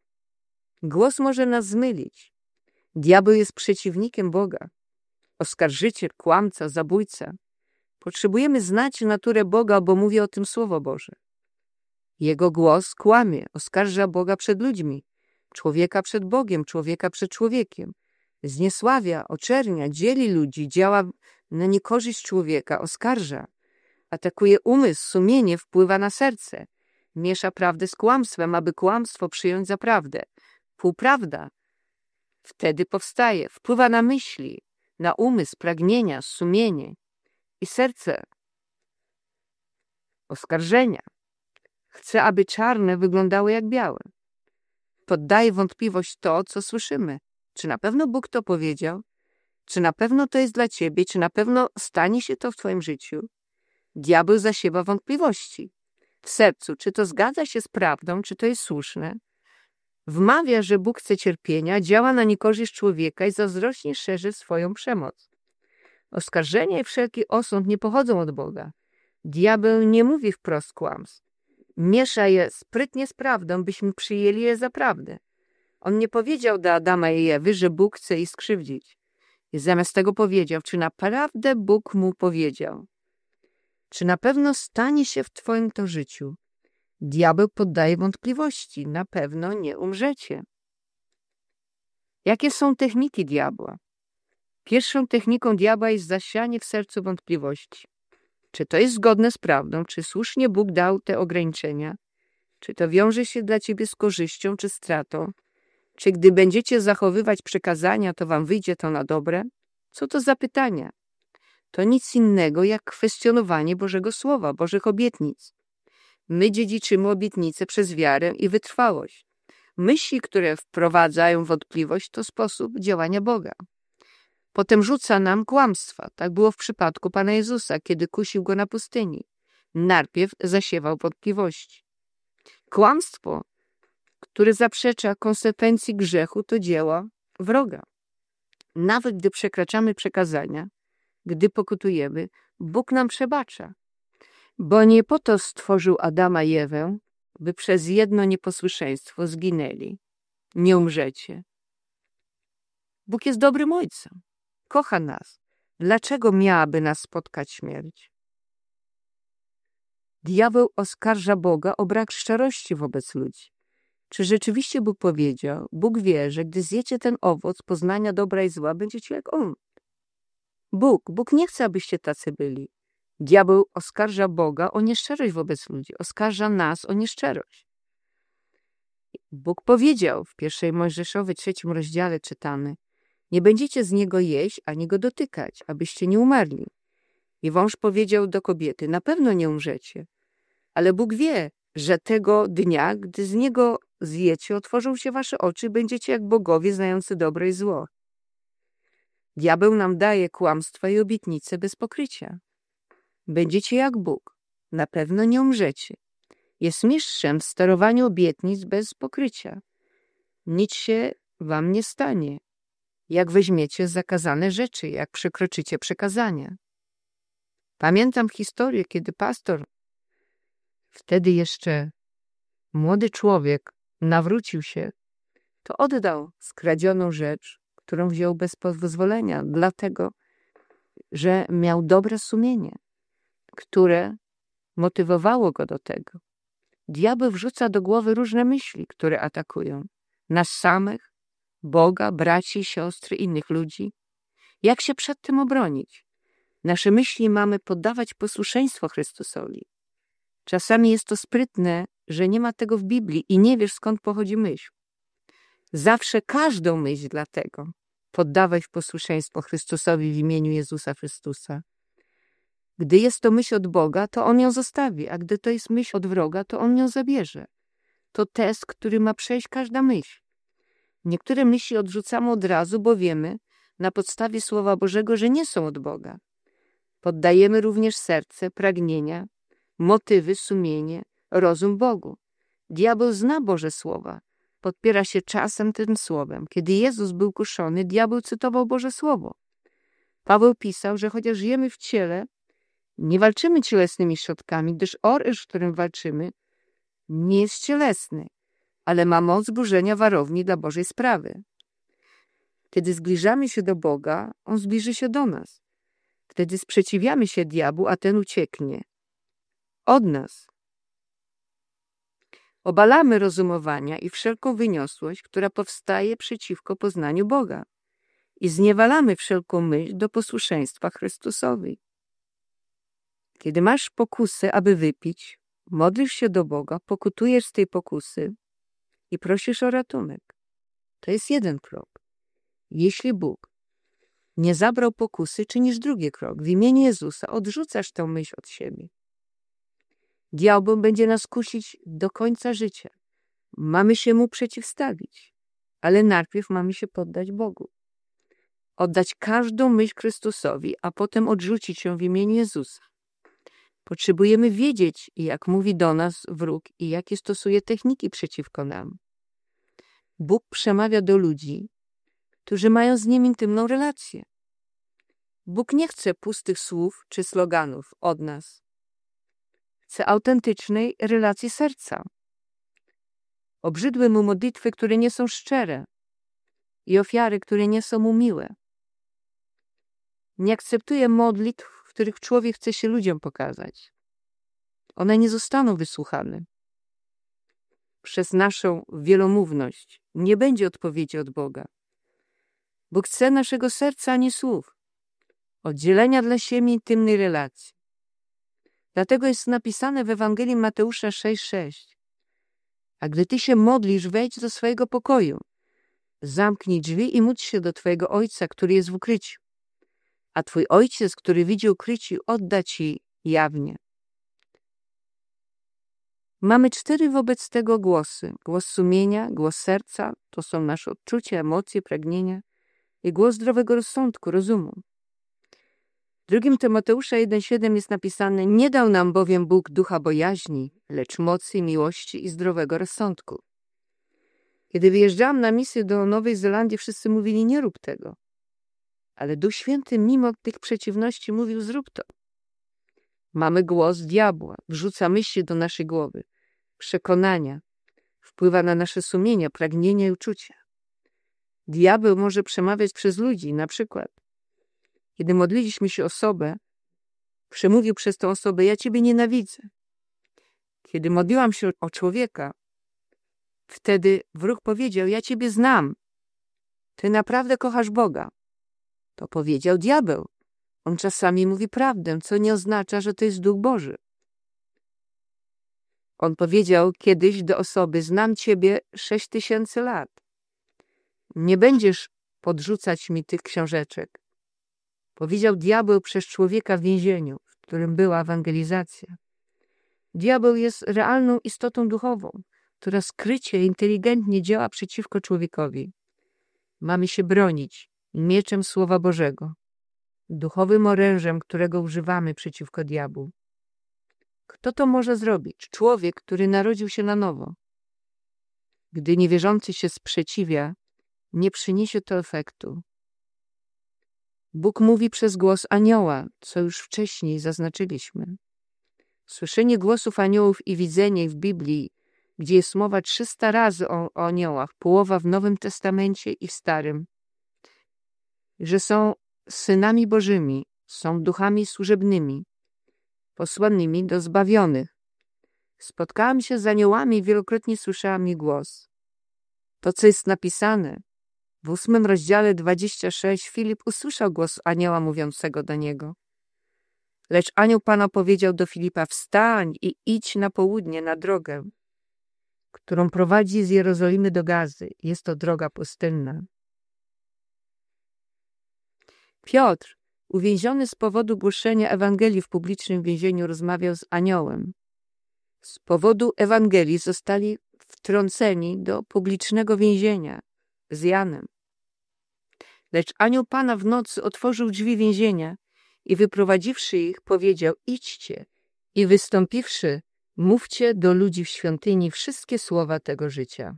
Głos może nas zmylić. Diabeł jest przeciwnikiem Boga oskarżyciel, kłamca, zabójca. Potrzebujemy znać naturę Boga, bo mówi o tym Słowo Boże. Jego głos kłamie, oskarża Boga przed ludźmi, człowieka przed Bogiem, człowieka przed człowiekiem. Zniesławia, oczernia, dzieli ludzi, działa na niekorzyść człowieka, oskarża. Atakuje umysł, sumienie, wpływa na serce. Miesza prawdę z kłamstwem, aby kłamstwo przyjąć za prawdę. Półprawda wtedy powstaje, wpływa na myśli, na umysł, pragnienia, sumienie i serce oskarżenia. Chce, aby czarne wyglądały jak białe. Poddaje wątpliwość to, co słyszymy. Czy na pewno Bóg to powiedział? Czy na pewno to jest dla ciebie? Czy na pewno stanie się to w twoim życiu? Diabeł zasiewa wątpliwości w sercu, czy to zgadza się z prawdą, czy to jest słuszne. Wmawia, że Bóg chce cierpienia, działa na niekorzyść człowieka i zazdrośnie szerzy swoją przemoc. Oskarżenia i wszelki osąd nie pochodzą od Boga. Diabeł nie mówi wprost kłamstw. Miesza je sprytnie z prawdą, byśmy przyjęli je za prawdę. On nie powiedział do Adama i Ewy, że Bóg chce ich skrzywdzić. I zamiast tego powiedział, czy naprawdę Bóg mu powiedział. Czy na pewno stanie się w twoim to życiu? Diabeł poddaje wątpliwości. Na pewno nie umrzecie. Jakie są techniki diabła? Pierwszą techniką diabła jest zasianie w sercu wątpliwości. Czy to jest zgodne z prawdą? Czy słusznie Bóg dał te ograniczenia? Czy to wiąże się dla ciebie z korzyścią czy stratą? Czy gdy będziecie zachowywać przekazania, to wam wyjdzie to na dobre? Co to za pytania? To nic innego jak kwestionowanie Bożego Słowa, Bożych obietnic. My dziedziczymy obietnice przez wiarę i wytrwałość. Myśli, które wprowadzają wątpliwość, to sposób działania Boga. Potem rzuca nam kłamstwa. Tak było w przypadku Pana Jezusa, kiedy kusił go na pustyni. Najpierw zasiewał wątpliwości. Kłamstwo, które zaprzecza konsekwencji grzechu, to dzieło wroga. Nawet gdy przekraczamy przekazania, gdy pokutujemy, Bóg nam przebacza. Bo nie po to stworzył Adama i Ewę, by przez jedno nieposłuszeństwo zginęli. Nie umrzecie. Bóg jest dobrym ojcem. Kocha nas. Dlaczego miałaby nas spotkać śmierć? Diabeł oskarża Boga o brak szczerości wobec ludzi. Czy rzeczywiście Bóg powiedział, Bóg wie, że gdy zjecie ten owoc poznania dobra i zła, będziecie jak On. Bóg, Bóg nie chce, abyście tacy byli. Diabeł oskarża Boga o nieszczerość wobec ludzi, oskarża nas o nieszczerość. Bóg powiedział w pierwszej Mojżeszowej trzecim rozdziale czytamy nie będziecie z niego jeść, ani go dotykać, abyście nie umarli. I wąż powiedział do kobiety, na pewno nie umrzecie. Ale Bóg wie, że tego dnia, gdy z niego zjecie, otworzą się wasze oczy, będziecie jak bogowie znający dobre i zło. Diabeł nam daje kłamstwa i obietnice bez pokrycia. Będziecie jak Bóg. Na pewno nie umrzecie. Jest mistrzem w sterowaniu obietnic bez pokrycia. Nic się wam nie stanie jak weźmiecie zakazane rzeczy, jak przekroczycie przekazania. Pamiętam historię, kiedy pastor, wtedy jeszcze młody człowiek, nawrócił się, to oddał skradzioną rzecz, którą wziął bez pozwolenia, dlatego, że miał dobre sumienie, które motywowało go do tego. Diabeł wrzuca do głowy różne myśli, które atakują nas samych, Boga, braci, siostry, innych ludzi? Jak się przed tym obronić? Nasze myśli mamy poddawać posłuszeństwo Chrystusowi. Czasami jest to sprytne, że nie ma tego w Biblii i nie wiesz skąd pochodzi myśl. Zawsze każdą myśl dlatego poddawaj w posłuszeństwo Chrystusowi w imieniu Jezusa Chrystusa. Gdy jest to myśl od Boga, to On ją zostawi, a gdy to jest myśl od wroga, to On ją zabierze. To test, który ma przejść każda myśl. Niektóre myśli odrzucamy od razu, bo wiemy na podstawie Słowa Bożego, że nie są od Boga. Poddajemy również serce, pragnienia, motywy, sumienie, rozum Bogu. Diabeł zna Boże Słowa, podpiera się czasem tym Słowem. Kiedy Jezus był kuszony, diabeł cytował Boże Słowo. Paweł pisał, że chociaż żyjemy w ciele, nie walczymy cielesnymi środkami, gdyż oręż, w którym walczymy, nie jest cielesny, ale ma moc burzenia warowni dla Bożej sprawy. Kiedy zbliżamy się do Boga, On zbliży się do nas. Wtedy sprzeciwiamy się diabłu, a ten ucieknie. Od nas. Obalamy rozumowania i wszelką wyniosłość, która powstaje przeciwko poznaniu Boga i zniewalamy wszelką myśl do posłuszeństwa Chrystusowi. Kiedy masz pokusę, aby wypić, modlisz się do Boga, pokutujesz z tej pokusy, i prosisz o ratunek. To jest jeden krok. Jeśli Bóg nie zabrał pokusy, czynisz drugi krok. W imieniu Jezusa odrzucasz tę myśl od siebie. Diabeł będzie nas kusić do końca życia. Mamy się mu przeciwstawić, ale najpierw mamy się poddać Bogu. Oddać każdą myśl Chrystusowi, a potem odrzucić ją w imieniu Jezusa. Potrzebujemy wiedzieć, jak mówi do nas wróg i jakie stosuje techniki przeciwko nam. Bóg przemawia do ludzi, którzy mają z nim intymną relację. Bóg nie chce pustych słów czy sloganów od nas. Autentycznej relacji serca. Obrzydły mu modlitwy, które nie są szczere i ofiary, które nie są mu miłe. Nie akceptuje modlitw, w których człowiek chce się ludziom pokazać. One nie zostaną wysłuchane. Przez naszą wielomówność nie będzie odpowiedzi od Boga. Bóg chce naszego serca, a nie słów. Oddzielenia dla siebie intymnej relacji. Dlatego jest napisane w Ewangelii Mateusza 6,6. A gdy ty się modlisz, wejdź do swojego pokoju. Zamknij drzwi i módl się do twojego ojca, który jest w ukryciu. A twój ojciec, który widzi ukryciu, odda ci jawnie. Mamy cztery wobec tego głosy. Głos sumienia, głos serca, to są nasze odczucia, emocje, pragnienia i głos zdrowego rozsądku, rozumu. W drugim Tymoteusza 1,7 jest napisane Nie dał nam bowiem Bóg ducha bojaźni, lecz mocy, miłości i zdrowego rozsądku. Kiedy wyjeżdżałam na misję do Nowej Zelandii, wszyscy mówili nie rób tego. Ale Duch Święty mimo tych przeciwności mówił zrób to. Mamy głos diabła, wrzuca myśli do naszej głowy, przekonania, wpływa na nasze sumienia, pragnienia i uczucia. Diabeł może przemawiać przez ludzi, na przykład kiedy modliliśmy się osobę, przemówił przez tę osobę, ja ciebie nienawidzę. Kiedy modliłam się o człowieka, wtedy wróg powiedział, ja ciebie znam. Ty naprawdę kochasz Boga. To powiedział diabeł. On czasami mówi prawdę, co nie oznacza, że to jest Duch Boży. On powiedział kiedyś do osoby, znam ciebie sześć tysięcy lat. Nie będziesz podrzucać mi tych książeczek. Powiedział diabeł przez człowieka w więzieniu, w którym była ewangelizacja. Diabeł jest realną istotą duchową, która skrycie, inteligentnie działa przeciwko człowiekowi. Mamy się bronić mieczem Słowa Bożego, duchowym orężem, którego używamy przeciwko diabłu. Kto to może zrobić? Człowiek, który narodził się na nowo. Gdy niewierzący się sprzeciwia, nie przyniesie to efektu. Bóg mówi przez głos anioła, co już wcześniej zaznaczyliśmy. Słyszenie głosów aniołów i widzenie w Biblii, gdzie jest mowa 300 razy o, o aniołach, połowa w Nowym Testamencie i w Starym, że są synami Bożymi, są duchami służebnymi, posłanymi do zbawionych. Spotkałam się z aniołami i wielokrotnie słyszałam ich głos. To, co jest napisane, w ósmym rozdziale 26 Filip usłyszał głos anioła mówiącego do niego. Lecz anioł Pana powiedział do Filipa, wstań i idź na południe, na drogę, którą prowadzi z Jerozolimy do Gazy. Jest to droga pustynna. Piotr, uwięziony z powodu głoszenia Ewangelii w publicznym więzieniu, rozmawiał z aniołem. Z powodu Ewangelii zostali wtrąceni do publicznego więzienia z Janem. Lecz anioł Pana w nocy otworzył drzwi więzienia i wyprowadziwszy ich, powiedział: Idźcie i wystąpiwszy, mówcie do ludzi w świątyni wszystkie słowa tego życia.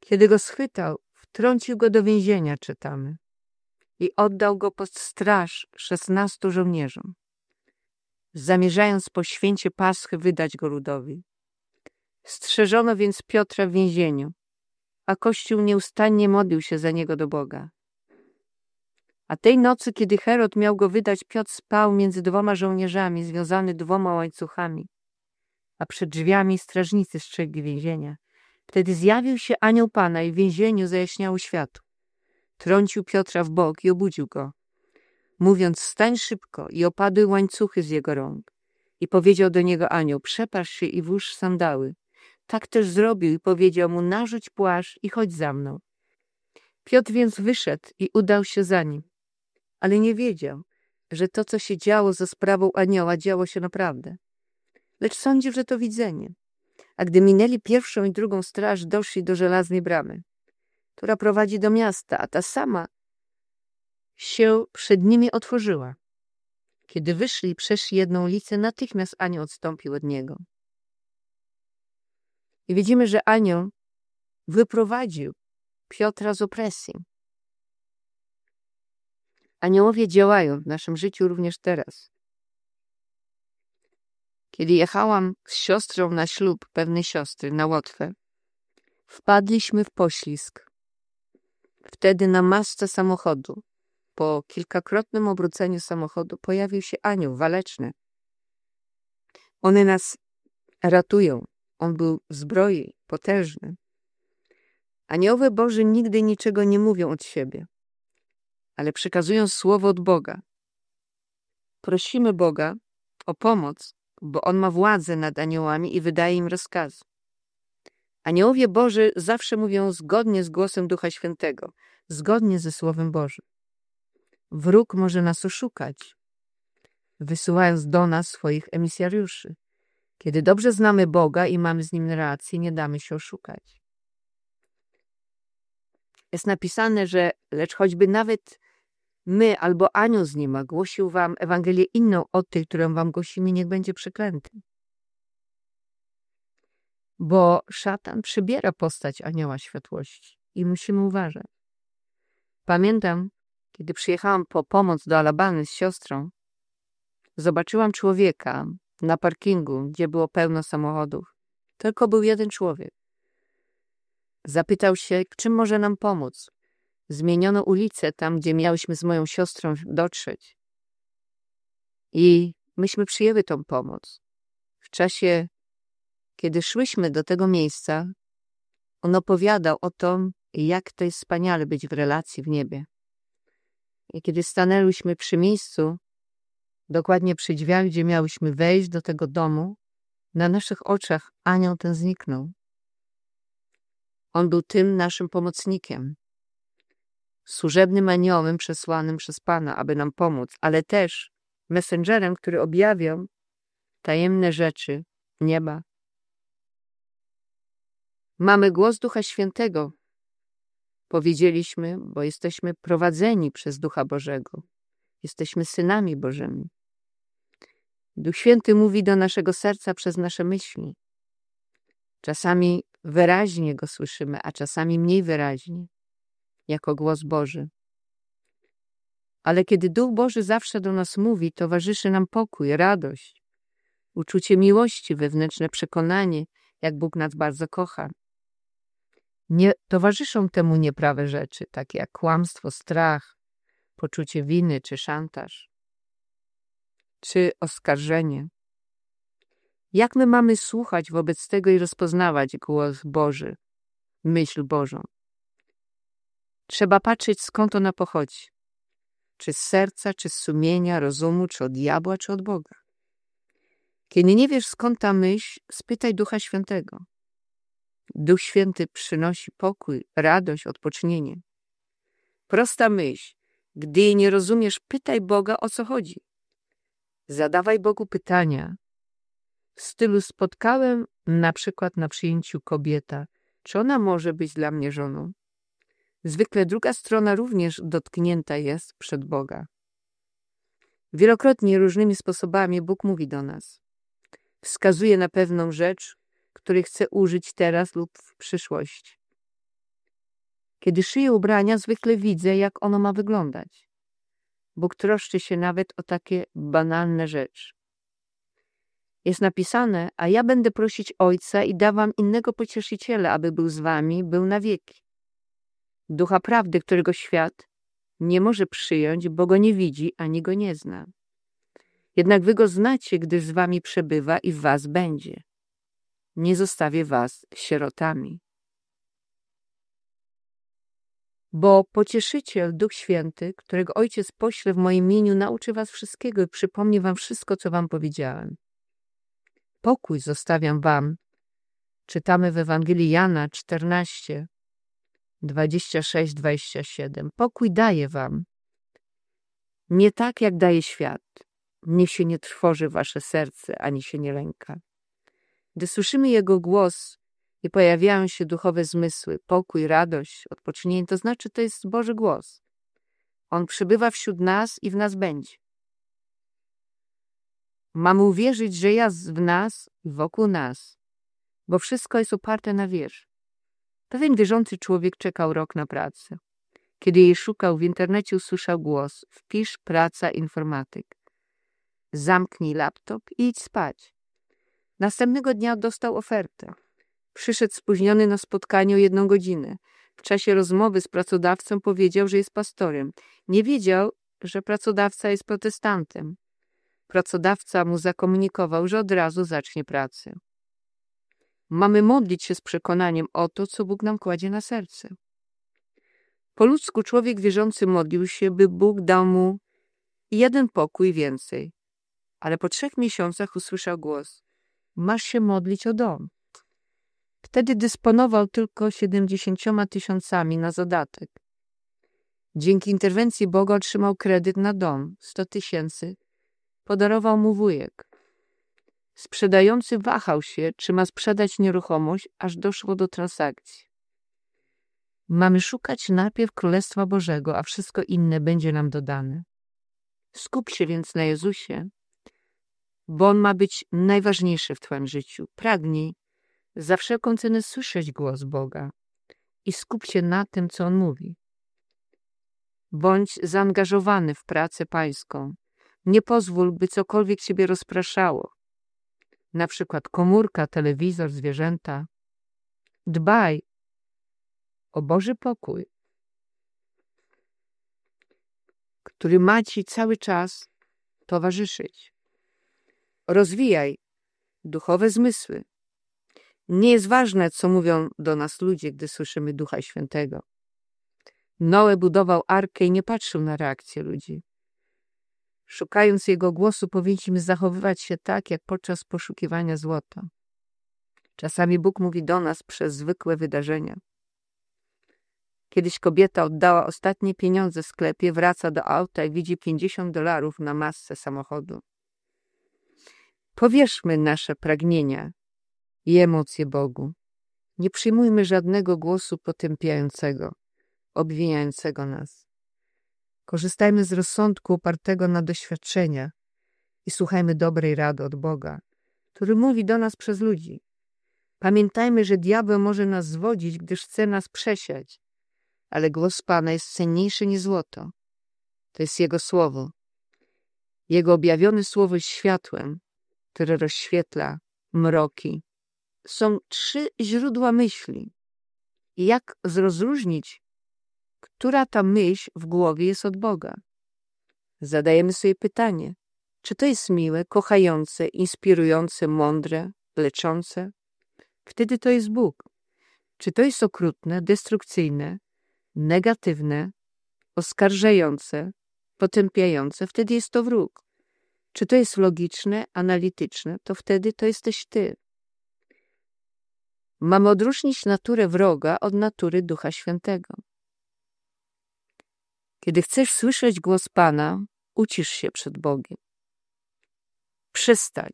Kiedy go schwytał, wtrącił go do więzienia, czytamy, i oddał go pod straż szesnastu żołnierzom, zamierzając po święcie Paschy wydać go ludowi. Strzeżono więc Piotra w więzieniu, a Kościół nieustannie modlił się za niego do Boga. A tej nocy, kiedy Herod miał go wydać, Piotr spał między dwoma żołnierzami, związany dwoma łańcuchami, a przed drzwiami strażnicy strzegli więzienia. Wtedy zjawił się anioł Pana i w więzieniu zajaśniało światło. Trącił Piotra w bok i obudził go, mówiąc, stań szybko i opadły łańcuchy z jego rąk. I powiedział do niego anioł, przepasz się i włóż sandały. Tak też zrobił i powiedział mu, narzuć płaszcz i chodź za mną. Piotr więc wyszedł i udał się za nim, ale nie wiedział, że to, co się działo za sprawą anioła, działo się naprawdę. Lecz sądził, że to widzenie. A gdy minęli pierwszą i drugą straż, doszli do żelaznej bramy, która prowadzi do miasta, a ta sama się przed nimi otworzyła. Kiedy wyszli przeszli jedną ulicę, natychmiast anioł odstąpił od niego. I widzimy, że anioł wyprowadził Piotra z opresji. Aniołowie działają w naszym życiu również teraz. Kiedy jechałam z siostrą na ślub pewnej siostry na Łotwę, wpadliśmy w poślizg. Wtedy na masce samochodu, po kilkakrotnym obróceniu samochodu, pojawił się anioł waleczny. One nas ratują. On był w zbroi, potężny. Anioły Boży nigdy niczego nie mówią od siebie, ale przekazują słowo od Boga. Prosimy Boga o pomoc, bo On ma władzę nad aniołami i wydaje im rozkazy. Aniołowie Boży zawsze mówią zgodnie z głosem Ducha Świętego, zgodnie ze Słowem Bożym. Wróg może nas oszukać, wysyłając do nas swoich emisjariuszy. Kiedy dobrze znamy Boga i mamy z Nim relację, nie damy się oszukać. Jest napisane, że lecz choćby nawet my albo anioł z nieba głosił wam Ewangelię inną od tej, którą wam głosimy, niech będzie przeklęty. Bo szatan przybiera postać anioła światłości i musimy uważać. Pamiętam, kiedy przyjechałam po pomoc do Alabany z siostrą, zobaczyłam człowieka na parkingu, gdzie było pełno samochodów. Tylko był jeden człowiek. Zapytał się, czym może nam pomóc. Zmieniono ulicę tam, gdzie miałyśmy z moją siostrą dotrzeć. I myśmy przyjęły tą pomoc. W czasie, kiedy szłyśmy do tego miejsca, on opowiadał o tym, jak to jest wspaniale być w relacji w niebie. I kiedy stanęłyśmy przy miejscu, dokładnie przy drzwiach, gdzie miałyśmy wejść do tego domu, na naszych oczach anioł ten zniknął. On był tym naszym pomocnikiem, służebnym aniołem przesłanym przez Pana, aby nam pomóc, ale też messengerem, który objawiał tajemne rzeczy nieba. Mamy głos Ducha Świętego. Powiedzieliśmy, bo jesteśmy prowadzeni przez Ducha Bożego. Jesteśmy synami Bożymi. Duch Święty mówi do naszego serca przez nasze myśli. Czasami wyraźnie go słyszymy, a czasami mniej wyraźnie, jako głos Boży. Ale kiedy Duch Boży zawsze do nas mówi, towarzyszy nam pokój, radość, uczucie miłości, wewnętrzne przekonanie, jak Bóg nas bardzo kocha. Nie towarzyszą temu nieprawe rzeczy, takie jak kłamstwo, strach, poczucie winy czy szantaż, czy oskarżenie. Jak my mamy słuchać wobec tego i rozpoznawać głos Boży, myśl Bożą? Trzeba patrzeć, skąd ona pochodzi. Czy z serca, czy z sumienia, rozumu, czy od diabła, czy od Boga. Kiedy nie wiesz, skąd ta myśl, spytaj Ducha Świętego. Duch Święty przynosi pokój, radość, odpocznienie. Prosta myśl. Gdy jej nie rozumiesz, pytaj Boga, o co chodzi. Zadawaj Bogu pytania, w stylu spotkałem na przykład na przyjęciu kobieta, czy ona może być dla mnie żoną? Zwykle druga strona również dotknięta jest przed Boga. Wielokrotnie różnymi sposobami Bóg mówi do nas. Wskazuje na pewną rzecz, której chce użyć teraz lub w przyszłości. Kiedy szyję ubrania, zwykle widzę, jak ono ma wyglądać. Bóg troszczy się nawet o takie banalne rzeczy. Jest napisane, a ja będę prosić Ojca i dawam innego pocieszyciela, aby był z wami, był na wieki. Ducha prawdy, którego świat nie może przyjąć, bo go nie widzi ani go nie zna. Jednak wy go znacie, gdyż z wami przebywa i w was będzie. Nie zostawię was sierotami. Bo pocieszyciel, Duch Święty, którego Ojciec pośle w moim imieniu, nauczy was wszystkiego i przypomni wam wszystko, co wam powiedziałem. Pokój zostawiam wam. Czytamy w Ewangelii Jana 14, 26-27. Pokój daję wam. Nie tak, jak daje świat. Niech się nie trwoży wasze serce, ani się nie lęka. Gdy słyszymy Jego głos i pojawiają się duchowe zmysły, pokój, radość, odpocznienie, to znaczy to jest Boży głos. On przybywa wśród nas i w nas będzie. Mamy uwierzyć, że jest w nas i wokół nas, bo wszystko jest oparte na wierze. Pewien wierzący człowiek czekał rok na pracę. Kiedy jej szukał w internecie, usłyszał głos: Wpisz praca informatyk. Zamknij laptop i idź spać. Następnego dnia dostał ofertę. Przyszedł spóźniony na spotkanie o jedną godzinę. W czasie rozmowy z pracodawcą powiedział, że jest pastorem. Nie wiedział, że pracodawca jest protestantem. Pracodawca mu zakomunikował, że od razu zacznie pracę. Mamy modlić się z przekonaniem o to, co Bóg nam kładzie na serce. Po ludzku człowiek wierzący modlił się, by Bóg dał mu jeden pokój więcej. Ale po trzech miesiącach usłyszał głos: Masz się modlić o dom. Wtedy dysponował tylko siedemdziesięcioma tysiącami na zadatek. Dzięki interwencji Boga otrzymał kredyt na dom, sto tysięcy. Podarował mu wujek. Sprzedający wahał się, czy ma sprzedać nieruchomość, aż doszło do transakcji. Mamy szukać najpierw Królestwa Bożego, a wszystko inne będzie nam dodane. Skup się więc na Jezusie, bo On ma być najważniejszy w Twoim życiu. Pragnij za wszelką cenę słyszeć głos Boga i skup się na tym, co On mówi. Bądź zaangażowany w pracę pańską. Nie pozwól, by cokolwiek ciebie rozpraszało. Na przykład komórka, telewizor, zwierzęta. Dbaj o Boży pokój, który ma ci cały czas towarzyszyć. Rozwijaj duchowe zmysły. Nie jest ważne, co mówią do nas ludzie, gdy słyszymy Ducha Świętego. Noe budował arkę i nie patrzył na reakcję ludzi. Szukając jego głosu, powinniśmy zachowywać się tak, jak podczas poszukiwania złota. Czasami Bóg mówi do nas przez zwykłe wydarzenia. Kiedyś kobieta oddała ostatnie pieniądze w sklepie, wraca do auta i widzi 50 dolarów na masce samochodu. Powierzmy nasze pragnienia i emocje Bogu. Nie przyjmujmy żadnego głosu potępiającego, obwiniającego nas. Korzystajmy z rozsądku opartego na doświadczeniach i słuchajmy dobrej rady od Boga, który mówi do nas przez ludzi. Pamiętajmy, że diabeł może nas zwodzić, gdyż chce nas przesiać, ale głos Pana jest cenniejszy niż złoto. To jest Jego słowo. Jego objawione słowo jest światłem, które rozświetla mroki. Są trzy źródła myśli. I jak zrozróżnić, która ta myśl w głowie jest od Boga? Zadajemy sobie pytanie, czy to jest miłe, kochające, inspirujące, mądre, leczące? Wtedy to jest Bóg. Czy to jest okrutne, destrukcyjne, negatywne, oskarżające, potępiające? Wtedy jest to wróg. Czy to jest logiczne, analityczne? To wtedy to jesteś ty. Mamy odróżnić naturę wroga od natury Ducha Świętego. Kiedy chcesz słyszeć głos Pana, ucisz się przed Bogiem. Przystań.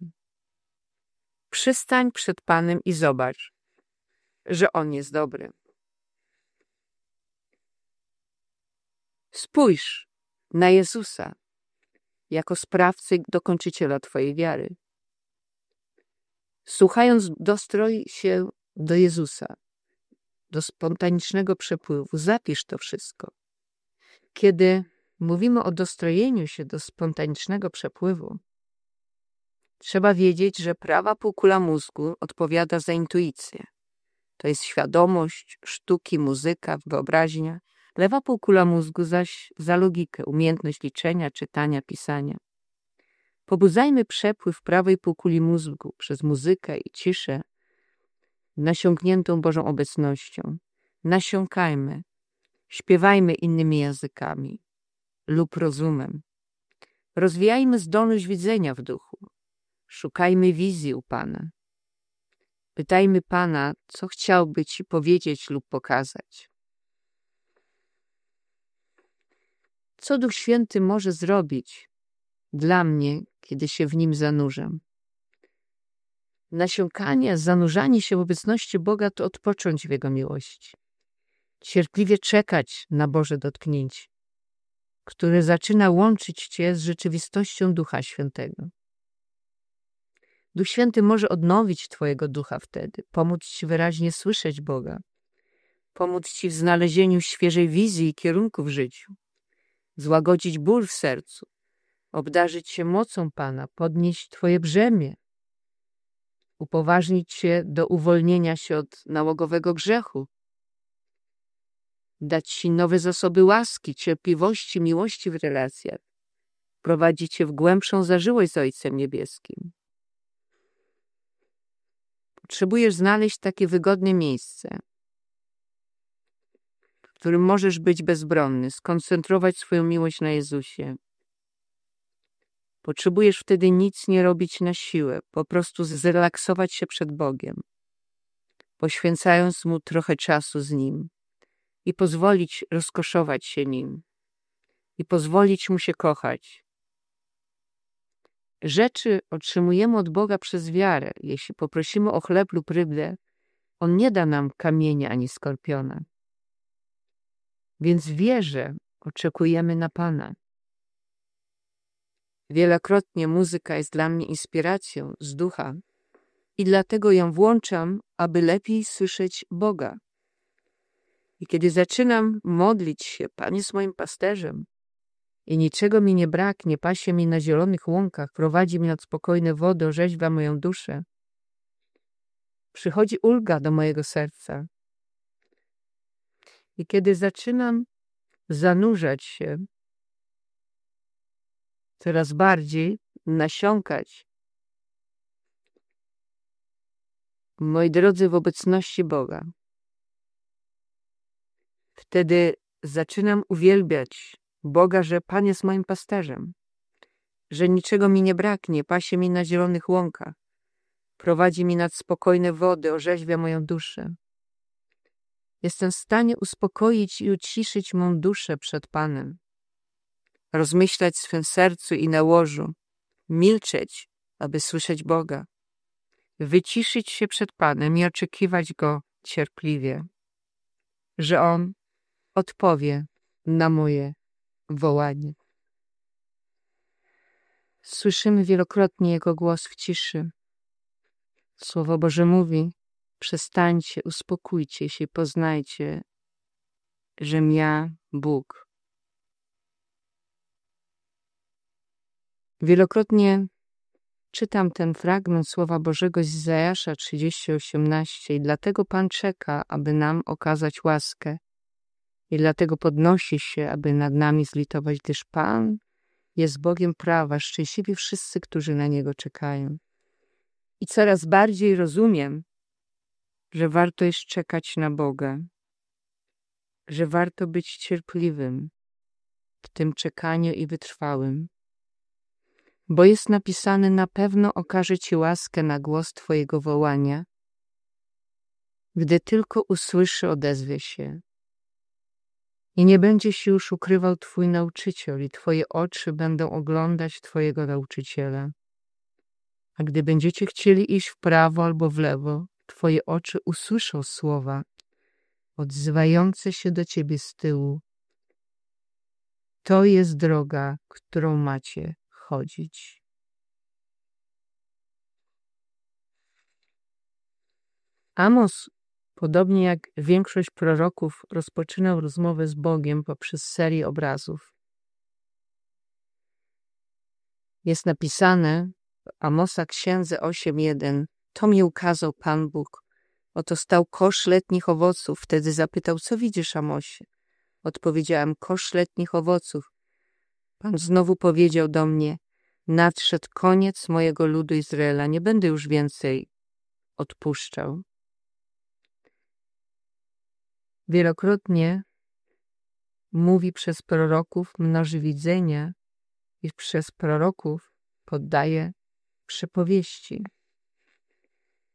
Przystań przed Panem i zobacz, że On jest dobry. Spójrz na Jezusa jako sprawcę dokończyciela Twojej wiary. Słuchając, dostroj się do Jezusa, do spontanicznego przepływu. Zapisz to wszystko. Kiedy mówimy o dostrojeniu się do spontanicznego przepływu, trzeba wiedzieć, że prawa półkula mózgu odpowiada za intuicję. To jest świadomość, sztuki, muzyka, wyobraźnia. Lewa półkula mózgu zaś za logikę, umiejętność liczenia, czytania, pisania. Pobudzajmy przepływ prawej półkuli mózgu przez muzykę i ciszę, nasiągniętą Bożą obecnością. Nasiąkajmy, śpiewajmy innymi językami lub rozumem. Rozwijajmy zdolność widzenia w duchu. Szukajmy wizji u Pana. Pytajmy Pana, co chciałby Ci powiedzieć lub pokazać. Co Duch Święty może zrobić dla mnie, kiedy się w nim zanurzę? Nasiąkanie, zanurzanie się w obecności Boga to odpocząć w Jego miłości. Cierpliwie czekać na Boże dotknięcie, które zaczyna łączyć Cię z rzeczywistością Ducha Świętego. Duch Święty może odnowić Twojego ducha wtedy, pomóc Ci wyraźnie słyszeć Boga, pomóc Ci w znalezieniu świeżej wizji i kierunku w życiu, złagodzić ból w sercu, obdarzyć się mocą Pana, podnieść Twoje brzemię, upoważnić Cię do uwolnienia się od nałogowego grzechu, dać Ci nowe zasoby łaski, cierpliwości, miłości w relacjach, prowadzić Cię w głębszą zażyłość z Ojcem Niebieskim. Potrzebujesz znaleźć takie wygodne miejsce, w którym możesz być bezbronny, skoncentrować swoją miłość na Jezusie. Potrzebujesz wtedy nic nie robić na siłę, po prostu zrelaksować się przed Bogiem, poświęcając Mu trochę czasu z Nim i pozwolić rozkoszować się Nim i pozwolić Mu się kochać. Rzeczy otrzymujemy od Boga przez wiarę. Jeśli poprosimy o chleb lub rybę, On nie da nam kamienia ani skorpiona. Więc w wierze oczekujemy na Pana. Wielokrotnie muzyka jest dla mnie inspiracją z ducha i dlatego ją włączam, aby lepiej słyszeć Boga. I kiedy zaczynam modlić się, Pan jest moim pasterzem i niczego mi nie braknie, pasie mi na zielonych łąkach, prowadzi mnie nad spokojne wody, orzeźwia moją duszę. Przychodzi ulga do mojego serca. I kiedy zaczynam zanurzać się coraz bardziej, nasiąkać, moi drodzy, w obecności Boga, Wtedy zaczynam uwielbiać Boga, że Pan jest moim pasterzem, że niczego mi nie braknie, pasie mi na zielonych łąkach, prowadzi mi nad spokojne wody, orzeźwia moją duszę. Jestem w stanie uspokoić i uciszyć mą duszę przed Panem, rozmyślać w swym sercu i na łożu, milczeć, aby słyszeć Boga, wyciszyć się przed Panem i oczekiwać Go cierpliwie, że On odpowie na moje wołanie. Słyszymy wielokrotnie Jego głos w ciszy. Słowo Boże mówi: Przestańcie, uspokójcie się, poznajcie, że ja, Bóg. Wielokrotnie czytam ten fragment Słowa Bożego z Izajasza 30:18 i dlatego Pan czeka, aby nam okazać łaskę i dlatego podnosi się, aby nad nami zlitować, gdyż Pan jest Bogiem prawa, szczęśliwi wszyscy, którzy na Niego czekają. I coraz bardziej rozumiem, że warto jest czekać na Boga, że warto być cierpliwym w tym czekaniu i wytrwałym, bo jest napisane: Na pewno okaże Ci łaskę na głos Twojego wołania, gdy tylko usłyszy, odezwie się. I nie będzie się już ukrywał Twój nauczyciel, i Twoje oczy będą oglądać Twojego nauczyciela. A gdy będziecie chcieli iść w prawo albo w lewo, Twoje oczy usłyszą słowa odzywające się do Ciebie z tyłu. To jest droga, którą macie chodzić. Amos Podobnie jak większość proroków rozpoczynał rozmowę z Bogiem poprzez serię obrazów. Jest napisane w Amosa Księdze 8.1 To mi ukazał Pan Bóg. Oto stał kosz letnich owoców. Wtedy zapytał, co widzisz, Amosie? Odpowiedziałem, kosz letnich owoców. Pan znowu powiedział do mnie, nadszedł koniec mojego ludu Izraela, nie będę już więcej odpuszczał. Wielokrotnie mówi przez proroków, mnoży widzenia i przez proroków poddaje przypowieści.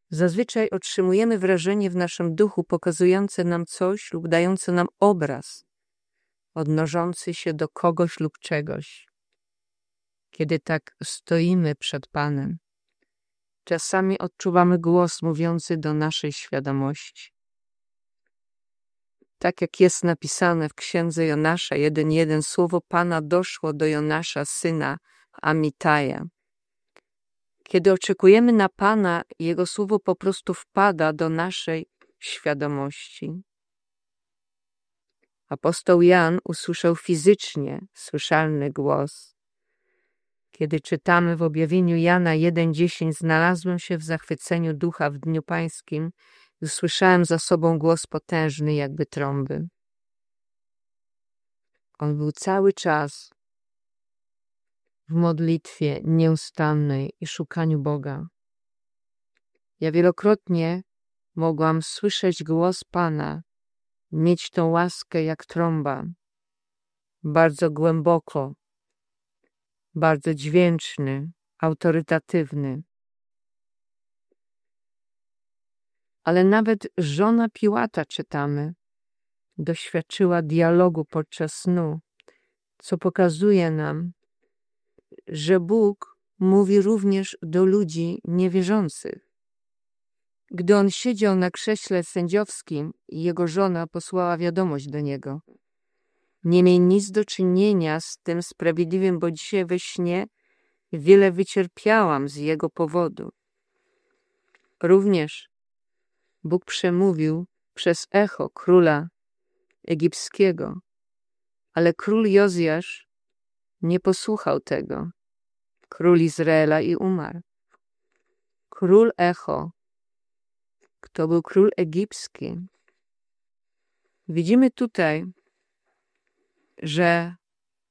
Zazwyczaj otrzymujemy wrażenie w naszym duchu pokazujące nam coś lub dające nam obraz odnoszący się do kogoś lub czegoś. Kiedy tak stoimy przed Panem, czasami odczuwamy głos mówiący do naszej świadomości tak jak jest napisane w księdze Jonasza 1.1, słowo Pana doszło do Jonasza, syna Amitaja. Kiedy oczekujemy na Pana, Jego słowo po prostu wpada do naszej świadomości. Apostoł Jan usłyszał fizycznie słyszalny głos. Kiedy czytamy w objawieniu Jana 1:10 znalazłem się w zachwyceniu ducha w dniu pańskim i usłyszałem za sobą głos potężny jakby trąby. On był cały czas w modlitwie nieustannej i szukaniu Boga. Ja wielokrotnie mogłam słyszeć głos Pana, mieć tą łaskę jak trąba, bardzo głęboko, bardzo dźwięczny, autorytatywny. Ale nawet żona Piłata, czytamy, doświadczyła dialogu podczas snu, co pokazuje nam, że Bóg mówi również do ludzi niewierzących. Gdy on siedział na krześle sędziowskim, jego żona posłała wiadomość do niego. Nie miej nic do czynienia z tym sprawiedliwym, bo dzisiaj we śnie wiele wycierpiałam z jego powodu. Również Bóg przemówił przez echo króla egipskiego, ale król Jozjasz nie posłuchał tego. Król Izraela i umarł. Król Echo, kto był król egipski. Widzimy tutaj, że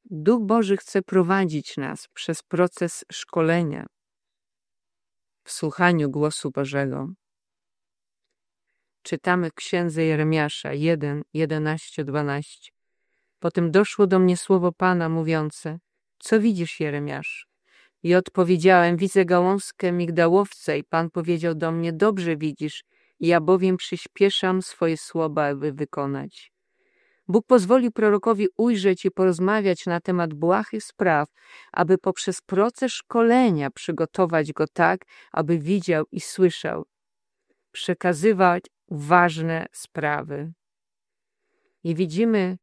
Duch Boży chce prowadzić nas przez proces szkolenia w słuchaniu głosu Bożego. Czytamy w księdze Jeremiasza 1, 11, 12. Potem doszło do mnie słowo Pana mówiące, co widzisz, Jeremiasz? I odpowiedziałem, widzę gałązkę migdałowca i Pan powiedział do mnie, dobrze widzisz, ja bowiem przyspieszam swoje słowa, aby wykonać. Bóg pozwolił prorokowi ujrzeć i porozmawiać na temat błahych spraw, aby poprzez proces szkolenia przygotować go tak, aby widział i słyszał, przekazywać ważne sprawy. I widzimy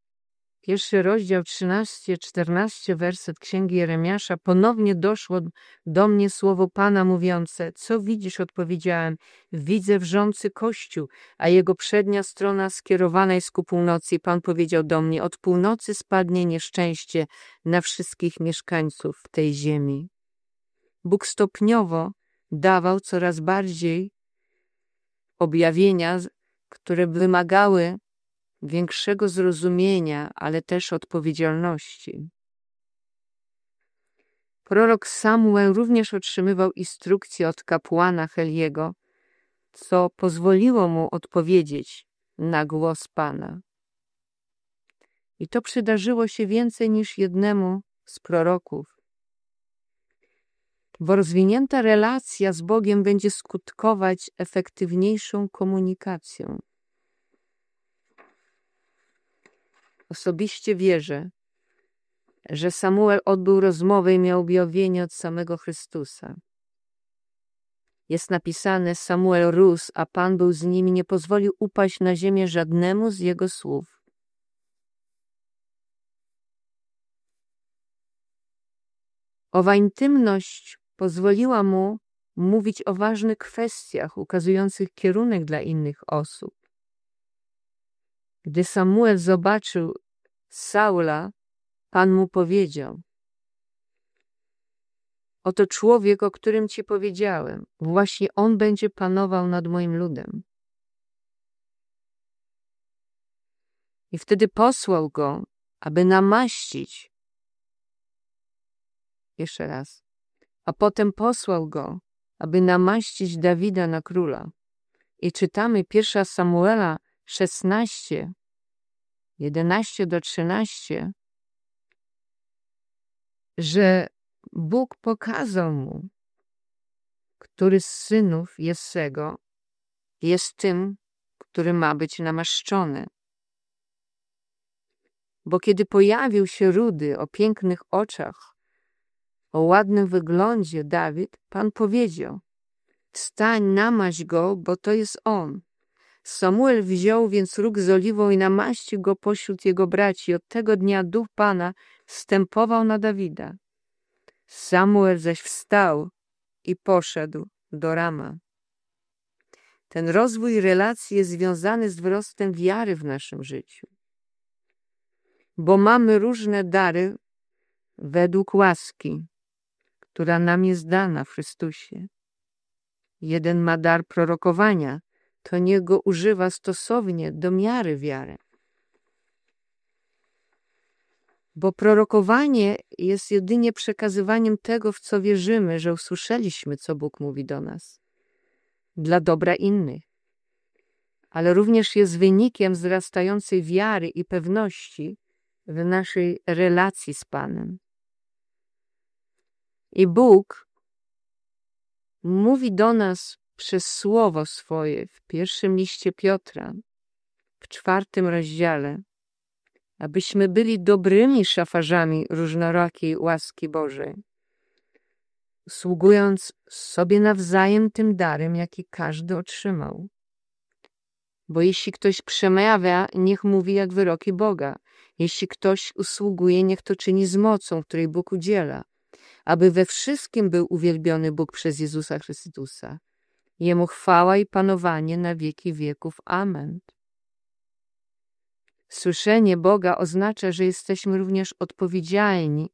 Pierwszy rozdział, 13-14 werset Księgi Jeremiasza. Ponownie doszło do mnie słowo Pana mówiące, co widzisz? Odpowiedziałem, widzę wrzący kościół, a jego przednia strona skierowana jest ku północy. Pan powiedział do mnie, od północy spadnie nieszczęście na wszystkich mieszkańców tej ziemi. Bóg stopniowo dawał coraz bardziej objawienia, które wymagały większego zrozumienia, ale też odpowiedzialności. Prorok Samuel również otrzymywał instrukcje od kapłana Heliego, co pozwoliło mu odpowiedzieć na głos Pana. I to przydarzyło się więcej niż jednemu z proroków. Bo rozwinięta relacja z Bogiem będzie skutkować efektywniejszą komunikacją. Osobiście wierzę, że Samuel odbył rozmowę i miał objawienie od samego Chrystusa. Jest napisane, Samuel rósł, a Pan był z nim i nie pozwolił upaść na ziemię żadnemu z jego słów. Owa intymność pozwoliła mu mówić o ważnych kwestiach, ukazujących kierunek dla innych osób. Gdy Samuel zobaczył Saula, Pan mu powiedział: Oto człowiek, o którym ci powiedziałem, właśnie on będzie panował nad moim ludem. I wtedy posłał go, aby namaścić. Jeszcze raz. A potem posłał go, aby namaścić Dawida na króla. I czytamy pierwsza Samuela 16, 11 do 13, że Bóg pokazał mu, który z synów Jessego jest tym, który ma być namaszczony. Bo kiedy pojawił się rudy o pięknych oczach, o ładnym wyglądzie Dawid, Pan powiedział: Stań, namaź go, bo to jest on. Samuel wziął więc róg z oliwą i namaścił go pośród jego braci. Od tego dnia duch Pana stępował na Dawida. Samuel zaś wstał i poszedł do Rama. Ten rozwój relacji jest związany z wzrostem wiary w naszym życiu. bo mamy różne dary według łaski, która nam jest dana w Chrystusie. Jeden ma dar prorokowania, to niego używa stosownie do miary wiary. Bo prorokowanie jest jedynie przekazywaniem tego, w co wierzymy, że usłyszeliśmy, co Bóg mówi do nas, dla dobra innych. Ale również jest wynikiem wzrastającej wiary i pewności w naszej relacji z Panem. I Bóg mówi do nas przez słowo swoje w pierwszym liście Piotra, w czwartym rozdziale, abyśmy byli dobrymi szafarzami różnorakiej łaski Bożej, sługując sobie nawzajem tym darem, jaki każdy otrzymał. Bo jeśli ktoś przemawia, niech mówi jak wyroki Boga. Jeśli ktoś usługuje, niech to czyni z mocą, której Bóg udziela, aby we wszystkim był uwielbiony Bóg przez Jezusa Chrystusa. Jemu chwała i panowanie na wieki wieków. Amen. Słyszenie Boga oznacza, że jesteśmy również odpowiedzialni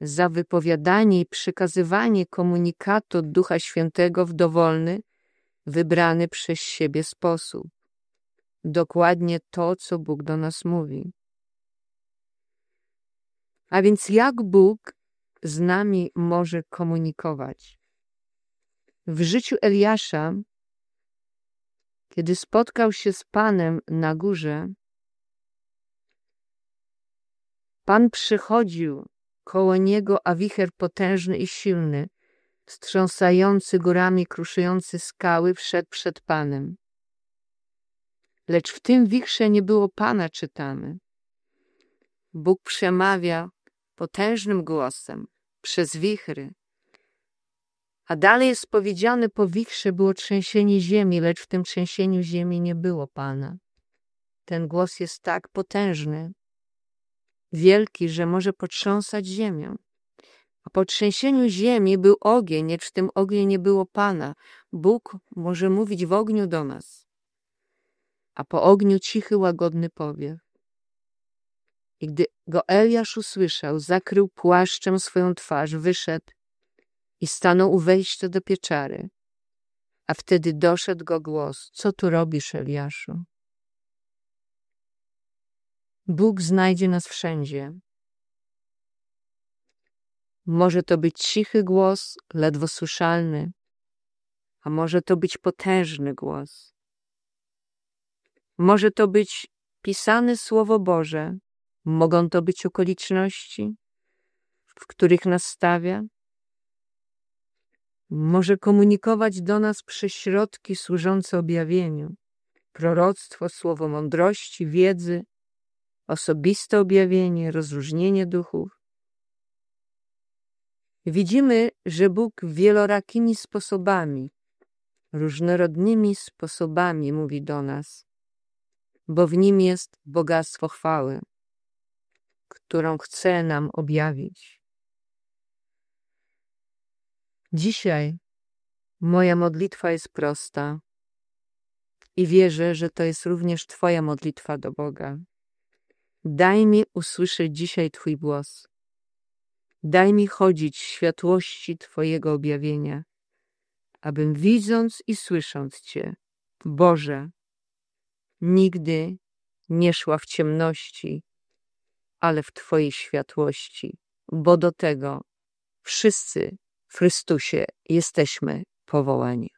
za wypowiadanie i przekazywanie komunikatu Ducha Świętego w dowolny, wybrany przez siebie sposób. Dokładnie to, co Bóg do nas mówi. A więc jak Bóg z nami może komunikować? W życiu Eliasza, kiedy spotkał się z Panem na górze, Pan przychodził koło niego, a wicher potężny i silny, strząsający górami, kruszujący skały, wszedł przed Panem. Lecz w tym wichrze nie było Pana, czytamy. Bóg przemawia potężnym głosem przez wichry. A dalej jest powiedziane, po wichrze było trzęsienie ziemi, lecz w tym trzęsieniu ziemi nie było Pana. Ten głos jest tak potężny, wielki, że może potrząsać ziemią. A po trzęsieniu ziemi był ogień, lecz w tym ogniu nie było Pana. Bóg może mówić w ogniu do nas. A po ogniu cichy, łagodny powiew. I gdy go Eliasz usłyszał, zakrył płaszczem swoją twarz, wyszedł i stanął u wejścia do pieczary. A wtedy doszedł go głos: Co tu robisz, Eliaszu? Bóg znajdzie nas wszędzie. Może to być cichy głos, ledwo słyszalny, a może to być potężny głos. Może to być pisane Słowo Boże, mogą to być okoliczności, w których nas stawia. Może komunikować do nas przez środki służące objawieniu, proroctwo, słowo mądrości, wiedzy, osobiste objawienie, rozróżnienie duchów. Widzimy, że Bóg wielorakimi sposobami, różnorodnymi sposobami mówi do nas, bo w nim jest bogactwo chwały, którą chce nam objawić. Dzisiaj moja modlitwa jest prosta i wierzę, że to jest również Twoja modlitwa do Boga. Daj mi usłyszeć dzisiaj Twój głos. Daj mi chodzić w światłości Twojego objawienia, abym widząc i słysząc Cię, Boże, nigdy nie szła w ciemności, ale w Twojej światłości, bo do tego wszyscy w Chrystusie jesteśmy powołani.